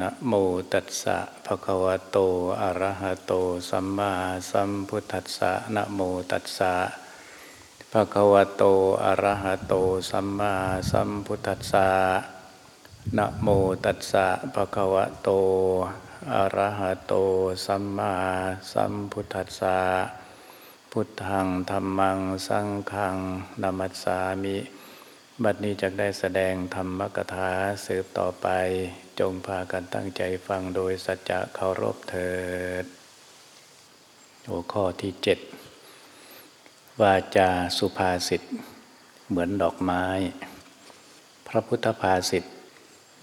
นะโมตัสสะภะคะวะโต อะระหะโต สัมมาสัมพุทธัสสะนะโมตัสสะภะคะวะโต อะระหะโต สัมมาสัมพุทธัสสะนะโมตัสสะภะคะวะโต อะระหะโต สัมมาสัมพุทธัสสะพุทธังธรรมัง สังฆังนามัสสามิ บัดนี้จะได้แสดงธรรมกถาสืบต่อไปจงพากันตั้งใจฟังโดยสัจจะเคารพเถิด หัวข้อที่เจ็ดวาจาสุภาษิตเหมือนดอกไม้ พระพุทธภาษิต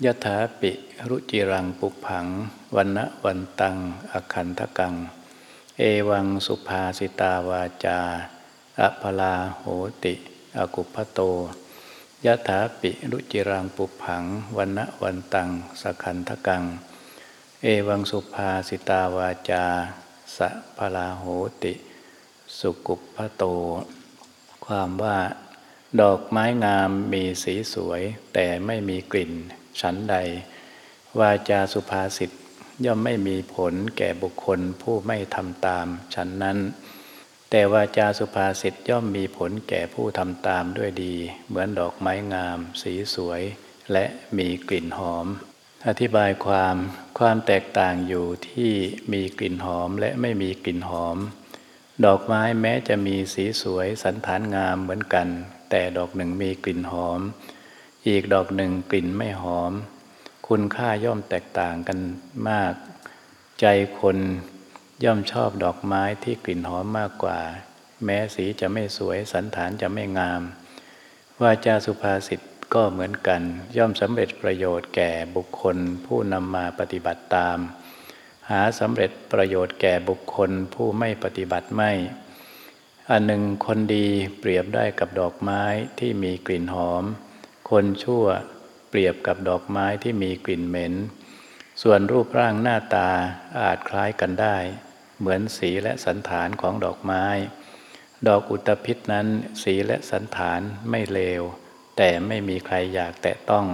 ยถาปิรุจิรังปุพังวันณวันตัง อคันทกัง เอวังสุภาสิตาวาจาอภลาโหติ อกุพโต ยะถาปิรุจิรังปุผังวันณวันตังสขันทกัง เอวังสุภาสิตาวาจา สะพลาโหติ สุกุพโต ความว่า ดอกไม้งามมีสีสวย แต่ไม่มีกลิ่น ฉันใด วาจาสุภาษิตย่อมไม่มีผลแก่บุคคลผู้ไม่ทำตาม ฉันนั้น แต่วาจาสุภาษิตย่อมมีผลแก่ผู้ทำตามด้วยดี เหมือนดอกไม้งาม สีสวย และมีกลิ่นหอม อธิบายความความแตกต่างอยู่ที่มีกลิ่นหอมและไม่มีกลิ่นหอม ดอกไม้แม้จะมีสีสวยสันฐานงามเหมือนกัน แต่ดอกหนึ่งมีกลิ่นหอม อีกดอกหนึ่งกลิ่นไม่หอม คุณค่าย่อมแตกต่างกันมาก ใจคน ย่อมชอบดอกไม้ที่กลิ่นหอมมากกว่า แม้สีจะไม่สวยสันฐานจะไม่งามวาจาสุภาษิตก็เหมือนกัน ย่อมสำเร็จประโยชน์แก่บุคคล ผู้นำมาปฏิบัติตาม หาสำเร็จประโยชน์แก่บุคคลผู้ไม่ปฏิบัติไม่ อันหนึ่งคนดีเปรียบได้กับดอกไม้ที่มีกลิ่นหอม คนชั่วเปรียบกับดอกไม้ที่มีกลิ่นเหม็น ส่วนรูปร่างหน้าตาอาจคล้ายกันได้ เหมือนสีและสันฐานของดอกไม้ ดอกอุตภิษนั้นสีและสันฐานไม่เลว แต่ไม่มีใครอยากแตะต้อง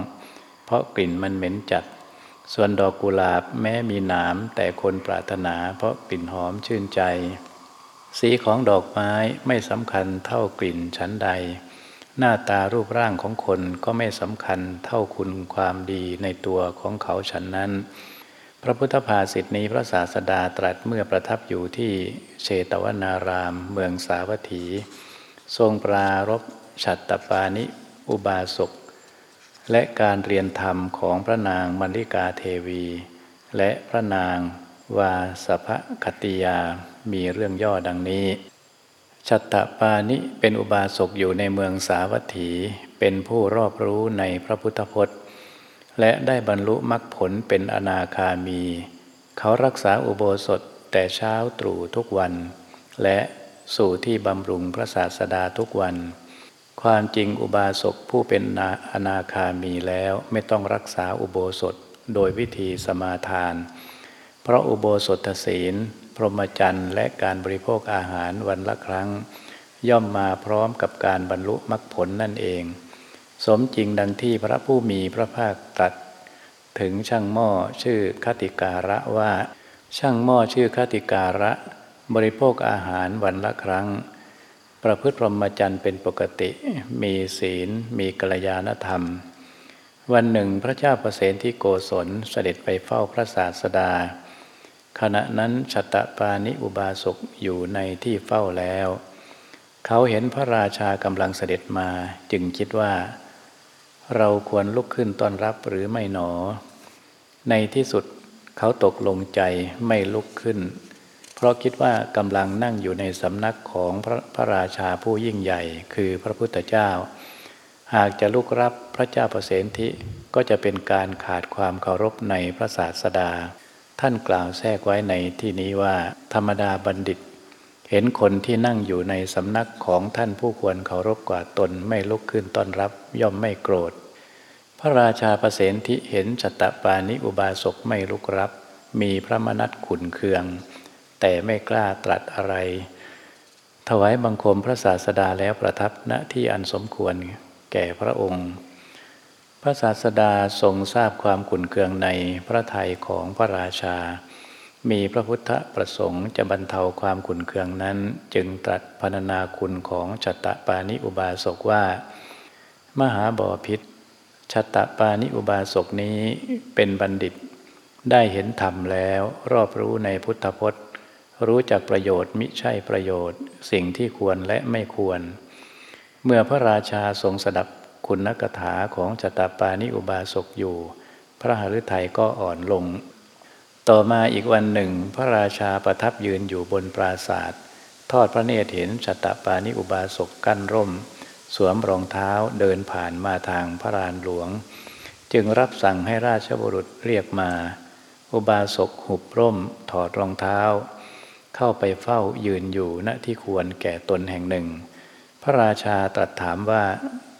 เพราะกลิ่นมันเหม็นจัด ส่วนดอกกุหลาบแม้มีหนามแต่คนปรารถนาเพราะกลิ่นหอมชื่นใจ สีของดอกไม้ไม่สำคัญเท่ากลิ่นชั้นใด หน้าตารูปร่างของคนก็ไม่สำคัญเท่าคุณความดีในตัวของเขาฉันนั้น พระพุทธภาษิตนี้พระศาสดาตรัสเมื่อประทับอยู่ที่เชตวนาราม เมืองสาวัตถี ทรงปรารบฉัตตปานิอุบาสกและการเรียนธรรมของพระนางมริกาเทวี และพระนางวาสภคติยามีเรื่องย่อดังนี้ ชัตตปานิเป็นอุบาสกอยู่ในเมืองสาวัตถี เป็นผู้รอบรู้ในพระพุทธพจน์ และได้บรรลุมรรคผลเป็นอนาคามี เขารักษาอุโบสถแต่เช้าตรู่ทุกวัน และสู่ที่บำรุงพระศาสดาทุกวัน ความจริงอุบาสกผู้เป็นอนาคามีแล้วไม่ต้องรักษาอุโบสถโดยวิธีสมาทาน เพราะอุโบสถศีล พรหมจรรย์ และการบริโภคอาหารวันละครั้ง ย่อมมาพร้อมกับการบรรลุมรรคผลนั่นเอง สมจริงดังที่พระผู้มีพระภาคตรัส ถึงช่างหม้อชื่อคติการะว่า ช่างหม้อชื่อคติการะ บริโภคอาหารวันละครั้ง ประพฤติพรหมจรรย์เป็นปกติ มีศีล มีกัลยาณธรรม วันหนึ่งพระเจ้าประเสนที่โกศลเสด็จไปเฝ้าพระศาสดา ขณะนั้นชัตปานิอุบาสกอยู่ในที่เฝ้าแล้ว เขาเห็นพระราชากำลังเสด็จมาจึงคิดว่า เราควรลุกขึ้นต้อนรับหรือไม่หนอ ในที่สุดเขาตกลงใจไม่ลุกขึ้น เพราะคิดว่ากำลังนั่งอยู่ในสำนักของพระพระราชาผู้ยิ่งใหญ่ คือพระพุทธเจ้า หากจะลุกรับพระเจ้าประเสนทิก็จะเป็นการขาดความเคารพในพระศาสดา ท่านกล่าวแทรกไว้ในที่นี้ว่า ธรรมดาบัณฑิต เห็นคนที่นั่งอยู่ในสำนักของท่านผู้ควรเคารพกว่าตนไม่ลุกขึ้นต้อนรับย่อมไม่โกรธ พระราชาประเสนทิเห็นจตตปานิอุบาสกไม่ลุกรับ มีพระมนัตขุนเคือง แต่ไม่กล้าตรัสอะไร ถวายบังคมพระศาสดาแล้วประทับณที่อันสมควรแก่พระองค์ พระศาสดาทรงทราบความขุนเคืองในพระทัยของพระราชา มีพระพุทธประสงค์จะบรรเทาความขุนเคืองนั้น จึงตรัสพรรณนาคุณของชัตตปานิอุบาสกว่า มหาบอพิษ ชตตปานิอุบาสกนี้เป็นบัณฑิต ได้เห็นธรรมแล้วรอบรู้ในพุทธพจน์ รู้จักประโยชน์มิใช่ประโยชน์ สิ่งที่ควรและไม่ควร เมื่อพระราชาทรงสดับคุณกถาของจตปานิอุบาสกอยู่ พระหฤทัยก็อ่อนลง ต่อมาอีกวันหนึ่ง พระราชาประทับยืนอยู่บนปราศาสตร์ทอดพระเนตรเห็นจตปานิอุบาสกกั้นร่ม สวมรองเท้าเดินผ่านมาทางพระลานหลวง จึงรับสั่งให้ราชบุรุษเรียกมา อุบาสกหุบร่มถอดรองเท้า เข้าไปเฝ้ายืนอยู่ณที่ควรแก่ตนแห่งหนึ่ง พระราชาตรัสถามว่า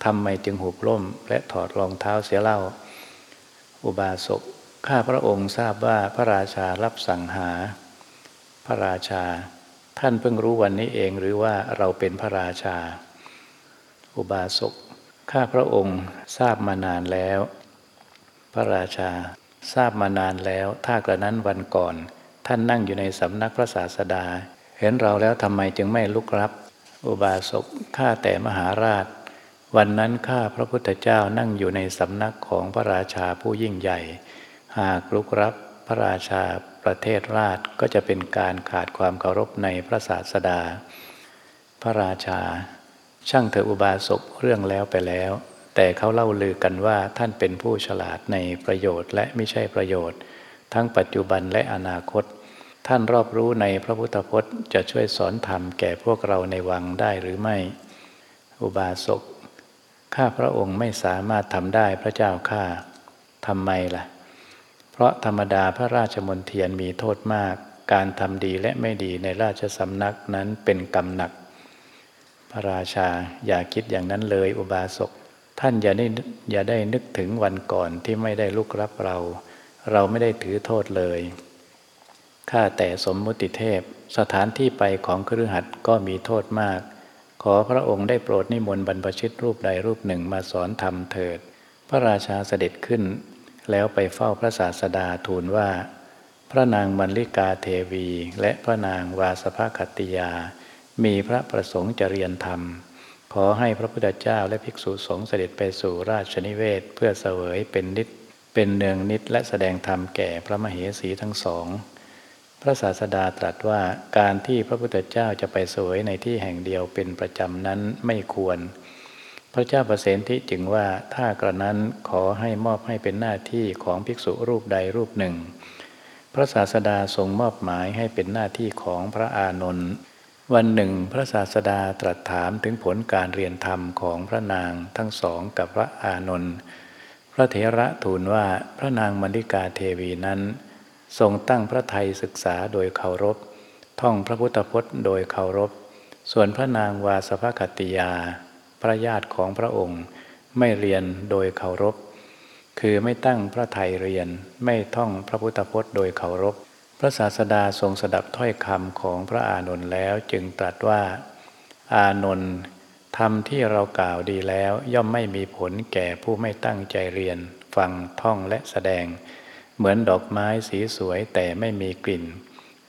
ทำไมจึงหุบร่มและถอดรองเท้าเสียเล่า อุบาสกข้าพระองค์ทราบว่าพระราชารับสั่งหา พระราชา ท่านเพิ่งรู้วันนี้เองหรือว่าเราเป็นพระราชา อุบาสกข้าพระองค์ทราบมานานแล้ว พระราชาทราบมานานแล้ว ถ้ากระนั้นวันก่อน ท่านนั่งอยู่ในสำนักพระศาสดา เห็นเราแล้วทำไมจึงไม่ลุกรับ อุบาสกข้าแต่มหาราช วันนั้นข้าพระพุทธเจ้านั่งอยู่ในสำนักของพระราชาผู้ยิ่งใหญ่ หากลุกรับพระราชาประเทศราชก็จะเป็นการขาดความเคารพในพระศาสดา พระราชา ช่างเถออุบาสกเรื่องแล้วไปแล้ว แต่เขาเล่าลือกันว่าท่านเป็นผู้ฉลาดในประโยชน์ และไม่ใช่ประโยชน์ ทั้งปัจจุบันและอนาคต ท่านรอบรู้ในพระพุทธพจน์ จะช่วยสอนธรรมแก่พวกเราในวังได้หรือไม่ อุบาสกข้าพระองค์ไม่สามารถทำได้พระเจ้าข้าทำไมล่ะ เพราะธรรมดาพระราชมนเทียนมีโทษมาก การทำดีและไม่ดีในราชสำนักนั้นเป็นกรรมหนัก พระราชาอย่าคิดอย่างนั้นเลยอุบาสก ท่านอย่าได้อย่าได้นึกถึงวันก่อนที่ไม่ได้ลุกรับเรา เราไม่ได้ถือโทษเลยข้าแต่สมมุติเทพ สถานที่ไปของครือหัดก็มีโทษมาก ขอพระองค์ได้โปรดนิมนต์บรรพชิตรูปใดรูปหนึ่งมาสอนธรรมเถิด พระราชาเสด็จขึ้น แล้วไปเฝ้าพระศาสดาทูลว่า พระนางมัลลิกาเทวีและพระนางวาสภคติยา มีพระประสงค์จะเรียนธรรม ขอให้พระพุทธเจ้าและภิกษุสงฆ์เสด็จไปสู่ราชนิเวศ เพื่อเสวยเป็นนิดเป็นเนืองนิดและแสดงธรรมแก่พระมเหสีทั้งสอง พระศาสดาตรัสว่าการที่พระพุทธเจ้าจะไปสวยในที่แห่งเดียวเป็นประจำนั้นไม่ควร พระเจ้าประเสนที่จึงว่าถ้ากระนั้นขอให้มอบให้เป็นหน้าที่ของภิกษุรูปใดรูปหนึ่ง พระศาสดาทรงมอบหมายให้เป็นหน้าที่ของพระอานนท์ วันหนึ่งพระศาสดาตรัสถามถึงผลการเรียนธรรมของพระนางทั้งสองกับพระอานนท์พระเถระทูลว่าพระนางมณิกาเทวีนั้น ทรงตั้งพระไทยศึกษาโดยเคารพ ท่องพระพุทธพจน์โดยเคารพ ส่วนพระนางวาสภคติยา พระญาติของพระองค์ ไม่เรียนโดยเคารพ คือไม่ตั้งพระไทยเรียนไม่ท่องพระพุทธพจน์โดยเคารพ พระศาสดาทรงสดับถ้อยคำของพระอานนท์แล้วจึงตรัสว่า อานนท์ทำที่เรากล่าวดีแล้วย่อมไม่มีผลแก่ผู้ไม่ตั้งใจเรียน ฟังท่องและแสดง เหมือนดอกไม้สีสวยแต่ไม่มีกลิ่น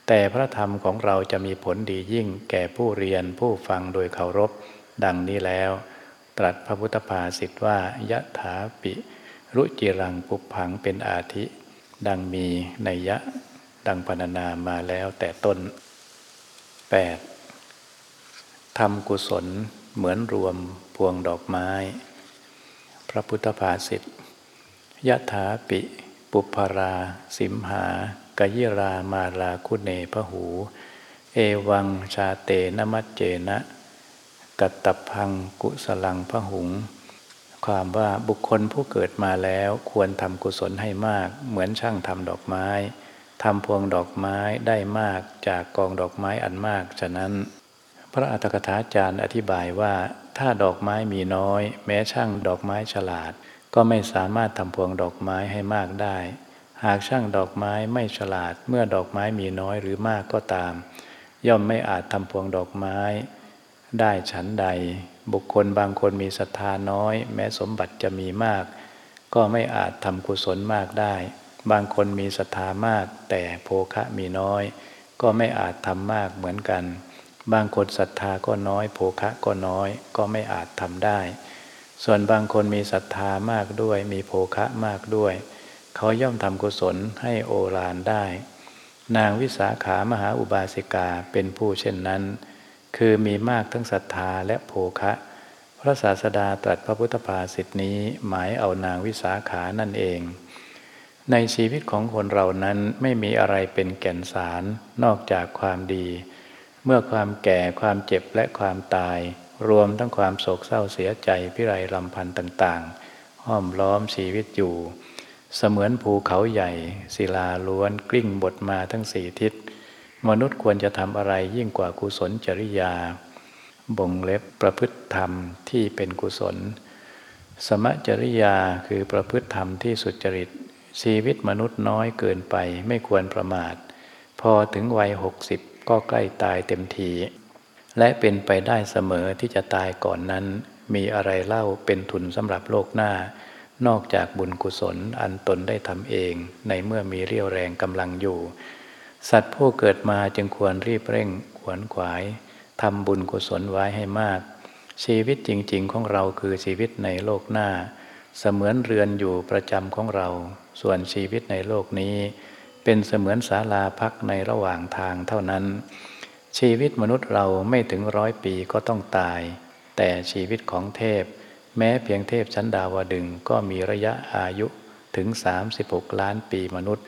แต่พระธรรมของเราจะมีผลดียิ่งแก่ผู้เรียนผู้ฟังโดยเคารพ ดังนี้แล้ว ตรัสพระพุทธภาษิตว่ายะถาปิ รุจิรังปุพังเป็นอาทิ ดังมีในยะ ดังพรรณนามาแล้วแต่ต้น 8. ทำกุศลเหมือนรวมพวงดอกไม้ พระพุทธภาษิตยะถาปิ ปุพรา สิมหากยิรามาลาคุเนพหู เอวังชาเตนมัจเจนะกัตตพังกุสลังพหุง ความว่าบุคคลผู้เกิดมาแล้วควรทำกุศลให้มากเหมือนช่างทำดอกไม้ ทำพวงดอกไม้ได้มากจากกองดอกไม้อันมาก ฉะนั้น พระอัตถกถาจารย์อธิบายว่า ถ้าดอกไม้มีน้อย แม้ช่างดอกไม้ฉลาด ก็ไม่สามารถทำพวงดอกไม้ให้มากได้ หากช่างดอกไม้ไม่ฉลาดเมื่อดอกไม้มีน้อยหรือมากก็ตาม ย่อมไม่อาจทำพวงดอกไม้ ได้ฉันใด บุคคลบางคนมีศรัทธาน้อย แม้สมบัติจะมีมาก ก็ไม่อาจทำกุศลมากได้ บางคนมีศรัทธามาก แต่โภคะมีน้อย ก็ไม่อาจทำมากเหมือนกัน บางคนศรัทธาก็น้อย โภคะก็น้อย ก็ไม่อาจทำได้ ส่วนบางคนมีศรัทธามากด้วย มีโภคะมากด้วย เขาย่อมทำกุศลให้โอฬารได้ นางวิสาขามหาอุบาสิกาเป็นผู้เช่นนั้น คือมีมากทั้งศรัทธาและโภคะ พระศาสดาตรัสพระพุทธภาษิตนี้หมายเอานางวิสาขานั่นเอง ในชีวิตของคนเรานั้นไม่มีอะไรเป็นแก่นสารนอกจากความดี เมื่อความแก่ความเจ็บและความตาย รวมทั้งความโศกเศร้าเสียใจพิไรลำพันธ์ต่างๆ ห้อมล้อมชีวิตอยู่ เสมือนภูเขาใหญ่ ศิลาล้วนกลิ้งบทมาทั้งสี่ทิศ มนุษย์ควรจะทำอะไรยิ่งกว่ากุศลจริยา บ่งเล็บประพฤติธรรมที่เป็นกุศล สมจริยาคือประพฤติธรรมที่สุจริต ชีวิตมนุษย์น้อยเกินไปไม่ควรประมาท พอถึงวัยหกสิบก็ใกล้ตายเต็มที และเป็นไปได้เสมอที่จะตายก่อนนั้น มีอะไรเล่าเป็นทุนสำหรับโลกหน้า นอกจากบุญกุศลอันตนได้ทำเองในเมื่อมีเรี่ยวแรงกำลังอยู่ สัตว์ผู้เกิดมาจึงควรรีบเร่งขวนขวายทำบุญกุศลไว้ให้มาก ชีวิตจริง ๆ ของเราคือชีวิตในโลกหน้า เสมือนเรือนอยู่ประจำของเรา ส่วนชีวิตในโลกนี้ เป็นเสมือนศาลาพักในระหว่างทางเท่านั้น ชีวิตมนุษย์เราไม่ถึงร้อยปีก็ต้องตาย แต่ชีวิตของเทพ แม้เพียงเทพชั้นดาวดึงก็มีระยะอายุถึง 36 ล้านปีมนุษย์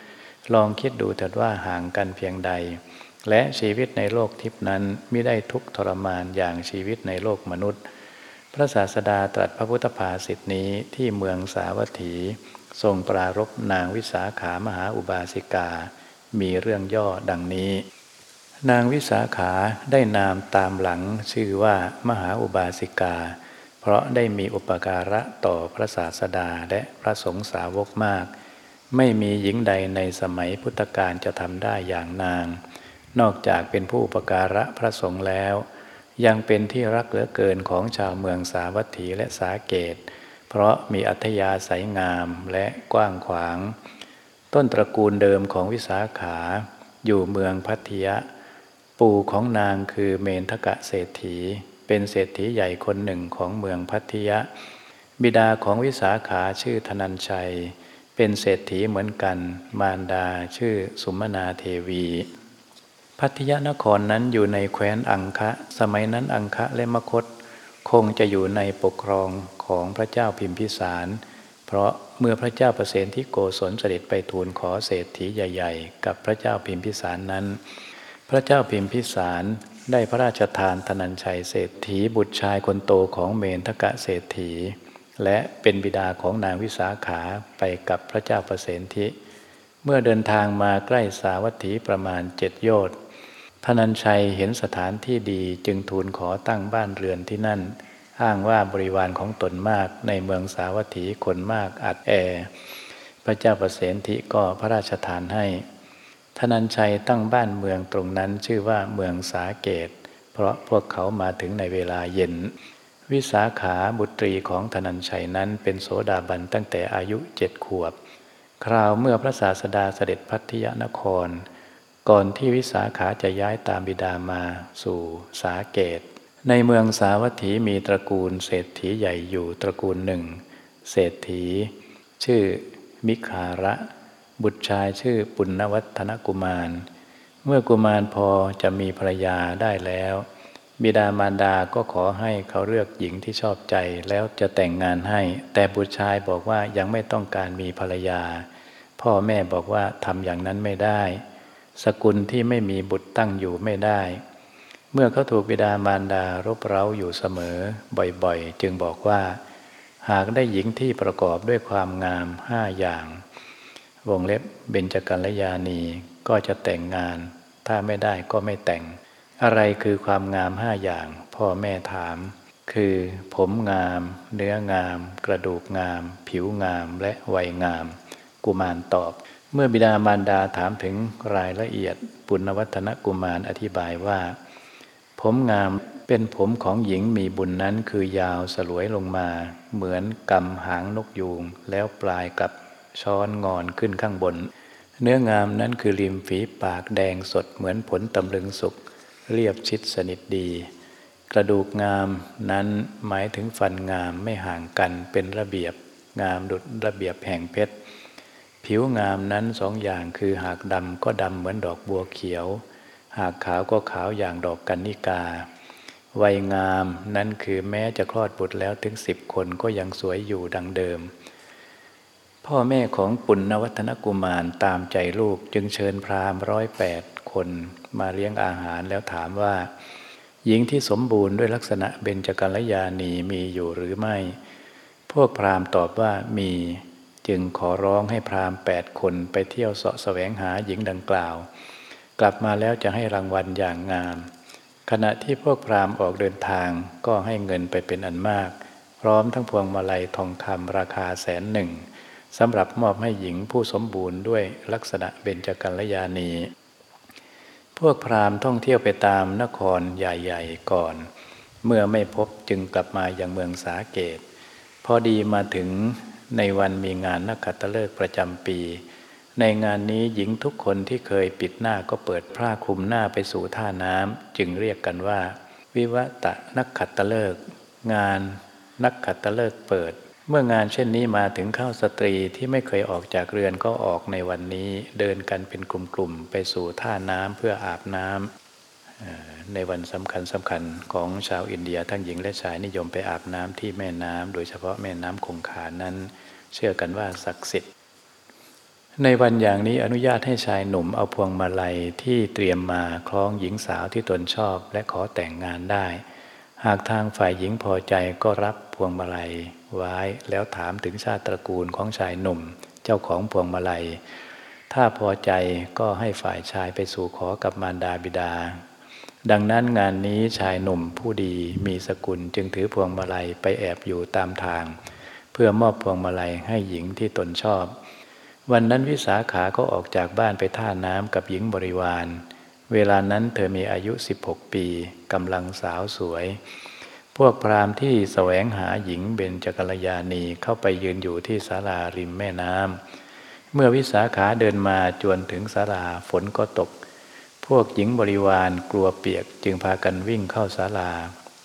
ลองคิดดูเถิดว่าห่างกันเพียงใด และชีวิตในโลกทิพนั้นไม่ได้ทุกทรมานอย่างชีวิตในโลกมนุษย์ พระศาสดาตรัสพระพุทธภาษิตนี้ที่เมืองสาวัตถี ทรงปรารบนางวิสาขามหาอุบาสิกา มีเรื่องย่อดังนี้ นางวิสาขาได้นามตามหลังชื่อว่ามหาอุบาสิกา เพราะได้มีอุปการะต่อพระศาสดาและพระสงฆ์สาวกมาก ไม่มีหญิงใดในสมัยพุทธกาลจะทำได้อย่างนาง นอกจากเป็นผู้ประการะพระสงฆ์แล้ว ยังเป็นที่รักเหลือเกินของชาวเมืองสาวัตถีและสาเกต เพราะมีอัธยาศัยงามและกว้างขวาง ต้นตระกูลเดิมของวิสาขา อยู่เมืองพัทยะ ปู่ของนางคือเมนทกะเศรษฐี เป็นเศรษฐีใหญ่คนหนึ่งของเมืองพัทยะ บิดาของวิสาขาชื่อธนัญชัย เป็นเศรษฐีเหมือนกัน มารดาชื่อสุมนาเทวี พัทยานครนั้นอยู่ในแคว้นอังคะ สมัยนั้นอังคะและมคต คงจะอยู่ในปกครองของพระเจ้าพิมพิสาร เพราะเมื่อพระเจ้าประเสนที่โกศลเสด็จไปทูลขอเศรษฐีใหญ่ ๆ กับพระเจ้าพิมพิสารนั้น พระเจ้าพิมพิสารได้พระราชทานธนัญชัยเศรษฐีบุตรชายคนโตของเมนทกะเศรษฐี และเป็นบิดาของนางวิสาขาไปกับพระเจ้าประเสนทิ เมื่อเดินทางมาใกล้สาวัตถีประมาณเจ็ดโยชน์ พนัญชัยเห็นสถานที่ดีจึงทูลขอตั้งบ้านเรือนที่นั่น อ้างว่าบริวารของตนมากในเมืองสาวัตถีคนมากอัดแอ พระเจ้าประเสนทิก็พระราชทานให้ ธนัญชัยตั้งบ้านเมืองตรงนั้นชื่อว่าเมืองสาเกต เพราะพวกเขามาถึงในเวลาเย็น วิสาขาบุตรีของธนัญชัยนั้นเป็นโสดาบันตั้งแต่อายุเจ็ดขวบ คราวเมื่อพระศาสดาเสด็จพัทยนคร ก่อนที่วิสาขาจะย้ายตามบิดามาสู่สาเกต ในเมืองสาวัตถีมีตระกูลเศรษฐีใหญ่อยู่ตระกูลหนึ่ง เศรษฐี ชื่อมิคาระ บุตรชายชื่อปุณณวัฒนกุมาร เมื่อกุมารพอจะมีภรรยาได้แล้ว บิดามารดาก็ขอให้เขาเลือกหญิงที่ชอบใจแล้วจะแต่งงานให้ แต่บุตรชายบอกว่ายังไม่ต้องการมีภรรยา พ่อแม่บอกว่าทำอย่างนั้นไม่ได้ สกุลที่ไม่มีบุตรตั้งอยู่ไม่ได้ เมื่อเขาถูกบิดามารดารบเร้าอยู่เสมอบ่อยๆ จึงบอกว่า หากได้หญิงที่ประกอบด้วยความงามห้าอย่าง วงเล็บเบญจกัลยาณีก็จะแต่งงาน ถ้าไม่ได้ก็ไม่แต่ง อะไรคือความงามห้าอย่าง พ่อแม่ถาม คือผมงาม เนื้องาม กระดูกงาม ผิวงามและวัยงาม กุมารตอบ เมื่อบิดามารดาถามถึงรายละเอียดปุณวัฒนกุมารอธิบายว่า ผมงามเป็นผมของหญิงมีบุญนั้นคือยาวสลวยลงมา เหมือนกำหางนกยูง แล้วปลายกับช้อนงอนขึ้นข้างบน เนื้องามนั้นคือริมฝีปากแดงสดเหมือนผลตำลึงสุก เรียบชิดสนิทดี กระดูกงามนั้นหมายถึงฟันงามไม่ห่างกันเป็นระเบียบงามดุดระเบียบแห่งเพชร ผิวงามนั้นสองอย่างคือหากดำก็ดำเหมือนดอกบัวเขียว หากขาวก็ขาวอย่างดอกกันนิกา วัยงามนั้นคือแม้จะคลอดบุตรแล้วถึงสิบคนก็ยังสวยอยู่ดังเดิม พ่อแม่ของปุณณวัฒนกุมารตามใจลูกจึงเชิญพราหมณ์ร้อยแปดคนมาเลี้ยงอาหารแล้วถามว่า หญิงที่สมบูรณ์ด้วยลักษณะเบญจกัลยาณีมีอยู่หรือไม่ พวกพราหมณ์ตอบว่ามี จึงขอร้องให้พราหมณ์แปดคนไปเที่ยวเสาะแสวงหาหญิงดังกล่าว กลับมาแล้วจะให้รางวัลอย่างงาม ขณะที่พวกพราหมณ์ออกเดินทางก็ให้เงินไปเป็นอันมาก พร้อมทั้งพวงมาลัยทองคำราคาแสนหนึ่งสำหรับมอบให้หญิงผู้สมบูรณ์ด้วยลักษณะเบญจกัลยาณีพวกพราหมณ์ท่องเที่ยวไปตามนครใหญ่ ๆ ก่อน เมื่อไม่พบจึงกลับมาอย่างเมืองสาเกต พอดีมาถึง ในวันมีงานนักขัตฤกษ์ประจำปี ในงานนี้หญิงทุกคนที่เคยปิดหน้าก็เปิดผ้าคลุมหน้าไปสู่ท่าน้ำจึงเรียกกันว่า วิวตะนักขัตฤกษ์งานนักขัตฤกษ์เปิด เมื่องานเช่นนี้มาถึงเข้าสตรีที่ไม่เคยออกจากเรือนก็ออกในวันนี้ เดินกันเป็นกลุ่มๆไปสู่ท่าน้ำเพื่ออาบน้ำ ในวันสำคัญสำคัญของชาวอินเดียทั้งหญิงและชายนิยมไปอาบน้ำที่แม่น้ำโดยเฉพาะแม่น้ำคงคานั้น เชื่อกันว่าศักดิ์สิทธิ์ ในวันอย่างนี้อนุญาตให้ชายหนุ่มเอาพวงมาลัยที่เตรียมมาคล้องหญิงสาวที่ตนชอบและขอแต่งงานได้ หากทางฝ่ายหญิงพอใจก็รับพวงมาลัยไว้แล้วถามถึงชาติตระกูลของชายหนุ่ม เจ้าของพวงมาลัยถ้าพอใจก็ให้ฝ่ายชายไปสู่ขอกับมารดาบิดา ดังนั้นงานนี้ชายหนุ่มผู้ดีมีสกุลจึงถือพวงมาลัยไปแอบอยู่ตามทาง เพื่อมอบพวงมาลัยให้หญิงที่ตนชอบ วันนั้นวิสาขาก็ออกจากบ้านไปท่าน้ำกับหญิงบริวาร เวลานั้นเธอมีอายุ 16 ปีกำลังสาวสวย พวกพราหมณ์ที่แสวงหาหญิงเบญจกัลยาณีเข้าไปยืนอยู่ที่ศาลาริมแม่น้ำเมื่อวิสาขาเดินมาจวนถึงศาลาฝนก็ตก พวกหญิงบริวารกลัวเปียกจึงพากันวิ่งเข้าศาลา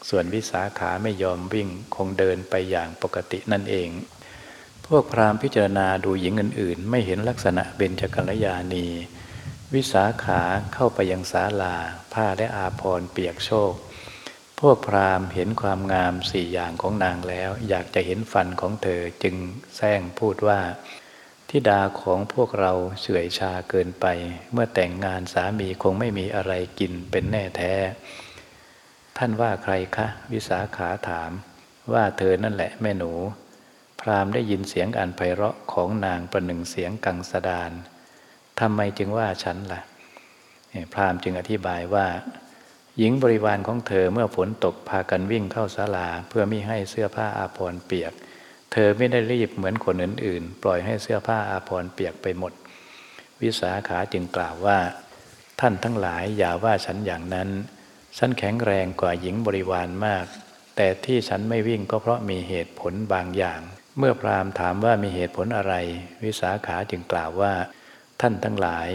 ส่วนวิสาขาไม่ยอมวิ่งคงเดินไปอย่างปกตินั่นเอง พวกพราหมณ์พิจารณาดูหญิงอื่นๆ ไม่เห็นลักษณะเบญจกัลยาณี วิสาขาเข้าไปยังศาลา ผ้าและอาภรเปียกโชกพวกพราหมณ์เห็นความงามสี่อย่างของนางแล้ว อยากจะเห็นฟันของเธอจึงแซงพูดว่า ทิดาของพวกเราเฉื่อยชาเกินไป เมื่อแต่งงานสามีคงไม่มีอะไรกินเป็นแน่แท้ ท่านว่าใครคะ วิสาขาถาม ว่าเธอนั่นแหละแม่หนู พรามได้ยินเสียงอันไพเราะของนางประหนึ่งเสียงกังสดานทำไมจึงว่าฉันละ่ะ พรามจึงอธิบายว่า หญิงบริวารของเธอเมื่อฝนตกพากันวิ่งเข้าศาลาเพื่อม่ให้เสื้อผ้าอาภรณ์เปียก เธอไม่ได้รีบเหมือนคนอื่นๆ ปล่อยให้เสื้อผ้าอาภรณ์เปียกไปหมด วิสาขาจึงกล่าวว่า ท่านทั้งหลายอย่าว่าฉันอย่างนั้นฉันแข็งแรงกว่าหญิงบริวารมาก แต่ที่ฉันไม่วิ่งก็เพราะมีเหตุผลบางอย่าง เมื่อพราหมณ์ถามว่ามีเหตุผลอะไร วิสาขาจึงกล่าวว่า ท่านทั้งหลาย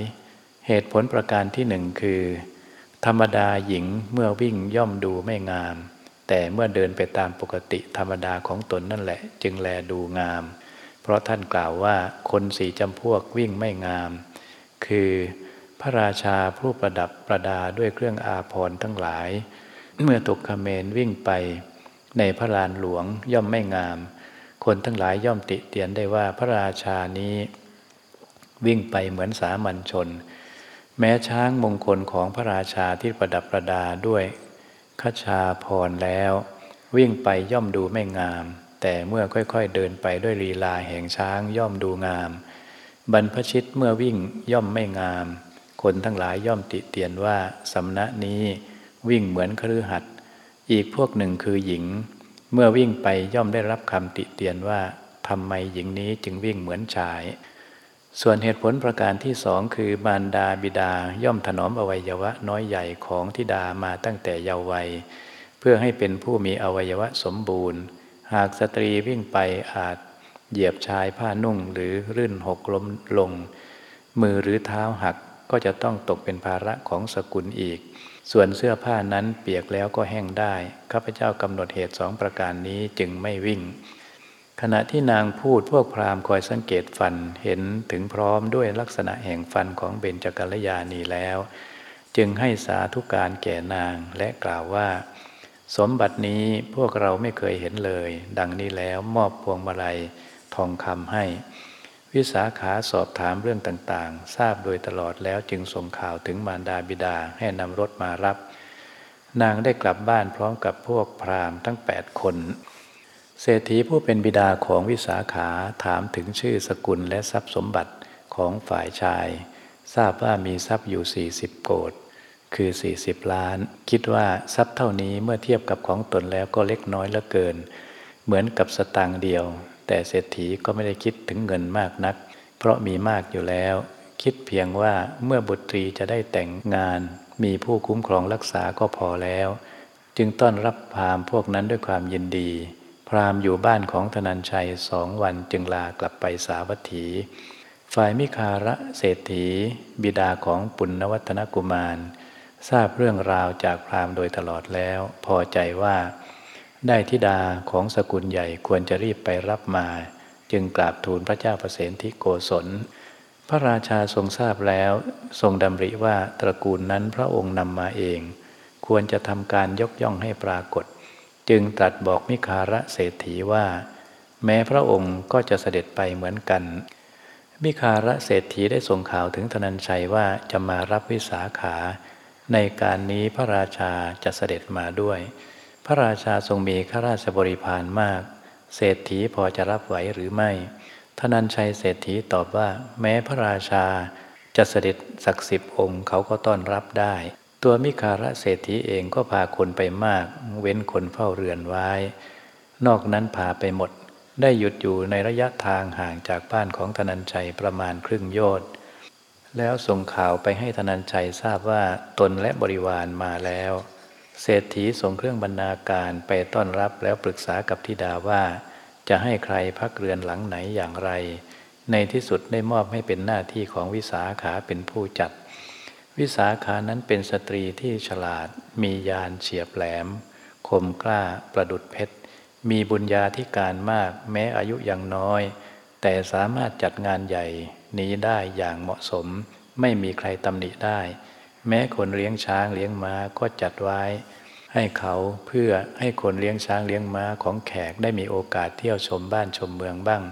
เหตุผลประการที่หนึ่งคือ ธรรมดาหญิงเมื่อวิ่งย่อมดูไม่งาม แต่เมื่อเดินไปตามปกติธรรมดาของตนนั่นแหละ จึงแลดูงาม เพราะท่านกล่าวว่าคนสี่จำพวกวิ่งไม่งาม คือพระราชาผู้ประดับประดาด้วยเครื่องอาภรณ์ทั้งหลาย เมื่อตกขเมนวิ่งไป ในพระลานหลวงย่อมไม่งาม คนทั้งหลายย่อมติเตียนได้ว่าพระราชานี้ วิ่งไปเหมือนสามัญชน แม้ช้างมงคลของพระราชาที่ประดับประดาด้วย ขชาพรแล้ว วิ่งไปย่อมดูไม่งาม แต่เมื่อค่อยๆเดินไปด้วยลีลาแห่งช้างย่อมดูงาม บรรพชิตเมื่อวิ่งย่อมไม่งาม คนทั้งหลายย่อมติเตียนว่าสำนักนี้วิ่งเหมือนครือหัดอีกพวกหนึ่งคือหญิง เมื่อวิ่งไปย่อมได้รับคำติเตียนว่าทำไมหญิงนี้จึงวิ่งเหมือนชาย ส่วนเหตุผลประการที่สองคือบารดาบิดาย่อมถนอมอวัยวะน้อยใหญ่ของทิดามาตั้งแต่เยาว์วัย เพื่อให้เป็นผู้มีอวัยวะสมบูรณ์ หากสตรีวิ่งไปอาจเหยียบชายผ้านุ่งหรือรื่นหกล้มลง มือหรือเท้าหักก็จะต้องตกเป็นภาระของสกุลอีก ส่วนเสื้อผ้านั้นเปียกแล้วก็แห้งได้ข้าพเจ้ากำหนดเหตุสองประการนี้จึงไม่วิ่ง ขณะที่นางพูดพวกพราหมณ์คอยสังเกตฟันเห็นถึงพร้อมด้วยลักษณะแห่งฟันของเบญจกัลยาณีแล้ว จึงให้สาธุการแก่นางและกล่าวว่า สมบัตินี้พวกเราไม่เคยเห็นเลย ดังนี้แล้วมอบพวงมาลัยทองคำให้ วิสาขาสอบถามเรื่องต่างๆ ทราบโดยตลอดแล้วจึงส่งข่าวถึงมารดาบิดาให้นำรถมารับ นางได้กลับบ้านพร้อมกับพวกพราหมณ์ทั้งแปดคน เศรษฐีผู้เป็นบิดาของวิสาขาถามถึงชื่อสกุลและทรัพย์สมบัติของฝ่ายชาย ทราบว่ามีทรัพย์อยู่ 40 โกดคือ 40 ล้าน คิดว่าทรัพย์เท่านี้เมื่อเทียบกับของตนแล้วก็เล็กน้อยเหลือเกิน เหมือนกับสตางค์เดียว แต่เศรษฐีก็ไม่ได้คิดถึงเงินมากนัก เพราะมีมากอยู่แล้ว คิดเพียงว่าเมื่อบุตรีจะได้แต่งงาน มีผู้คุ้มครองรักษาก็พอแล้ว จึงต้อนรับพามพวกนั้นด้วยความยินดี รามอยู่บ้านของธนัญชัยสองวันจึงลากลับไปสาวัตถี ฝ่ายมิคาระเศรษฐี บิดาของปุณณวัฒนกุมาร ทราบเรื่องราวจากพรามโดยตลอดแล้ว พอใจว่า ได้ธิดาของสกุลใหญ่ควรจะรีบไปรับมา จึงกราบทูลพระเจ้าประเสนที่โกศล พระราชาทรงทราบแล้ว ทรงดำริว่าตระกูลนั้นพระองค์นำมาเอง ควรจะทำการยกย่องให้ปรากฏ จึงตรัสบอกมิคาระเศรษฐีว่า แม้พระองค์ก็จะเสด็จไปเหมือนกัน มิคาระเศรษฐีได้ส่งข่าวถึงธนัญชัยว่าจะมารับวิสาขา ในการนี้พระราชาจะเสด็จมาด้วย พระราชาทรงมีข้าราชบริพารมาก เศรษฐีพอจะรับไหวหรือไม่ทนันชัยเศรษฐีตอบว่า แม้พระราชาจะเสด็จสักสิบองค์เขาก็ต้อนรับได้ ตัวมิคาระเศรษฐีเองก็พาคนไปมาก เว้นคนเฝ้าเรือนไว้ นอกนั้นพาไปหมด ได้หยุดอยู่ในระยะทางห่างจากบ้านของธนันชัยประมาณครึ่งโยชน์แล้วส่งข่าวไปให้ธนัญชัยทราบว่าตนและบริวารมาแล้ว เศรษฐีส่งเครื่องบรรณาการไปต้อนรับแล้วปรึกษากับธิดาว่า จะให้ใครพักเรือนหลังไหนอย่างไร ในที่สุดได้มอบให้เป็นหน้าที่ของวิสาขาเป็นผู้จัด วิสาขานั้นเป็นสตรีที่ฉลาด มียานเฉียบแหลม คมกล้าประดุดเพชร มีบุญญาธิการมากแม้อายุยังน้อย แต่สามารถจัดงานใหญ่นี้ได้อย่างเหมาะสม ไม่มีใครตำหนิได้ แม้คนเลี้ยงช้างเลี้ยงม้าก็จัดไว้ ให้เขาเพื่อให้คนเลี้ยงช้างเลี้ยงม้าของแขกได้มีโอกาสเที่ยวชมบ้านชมเมืองบ้าง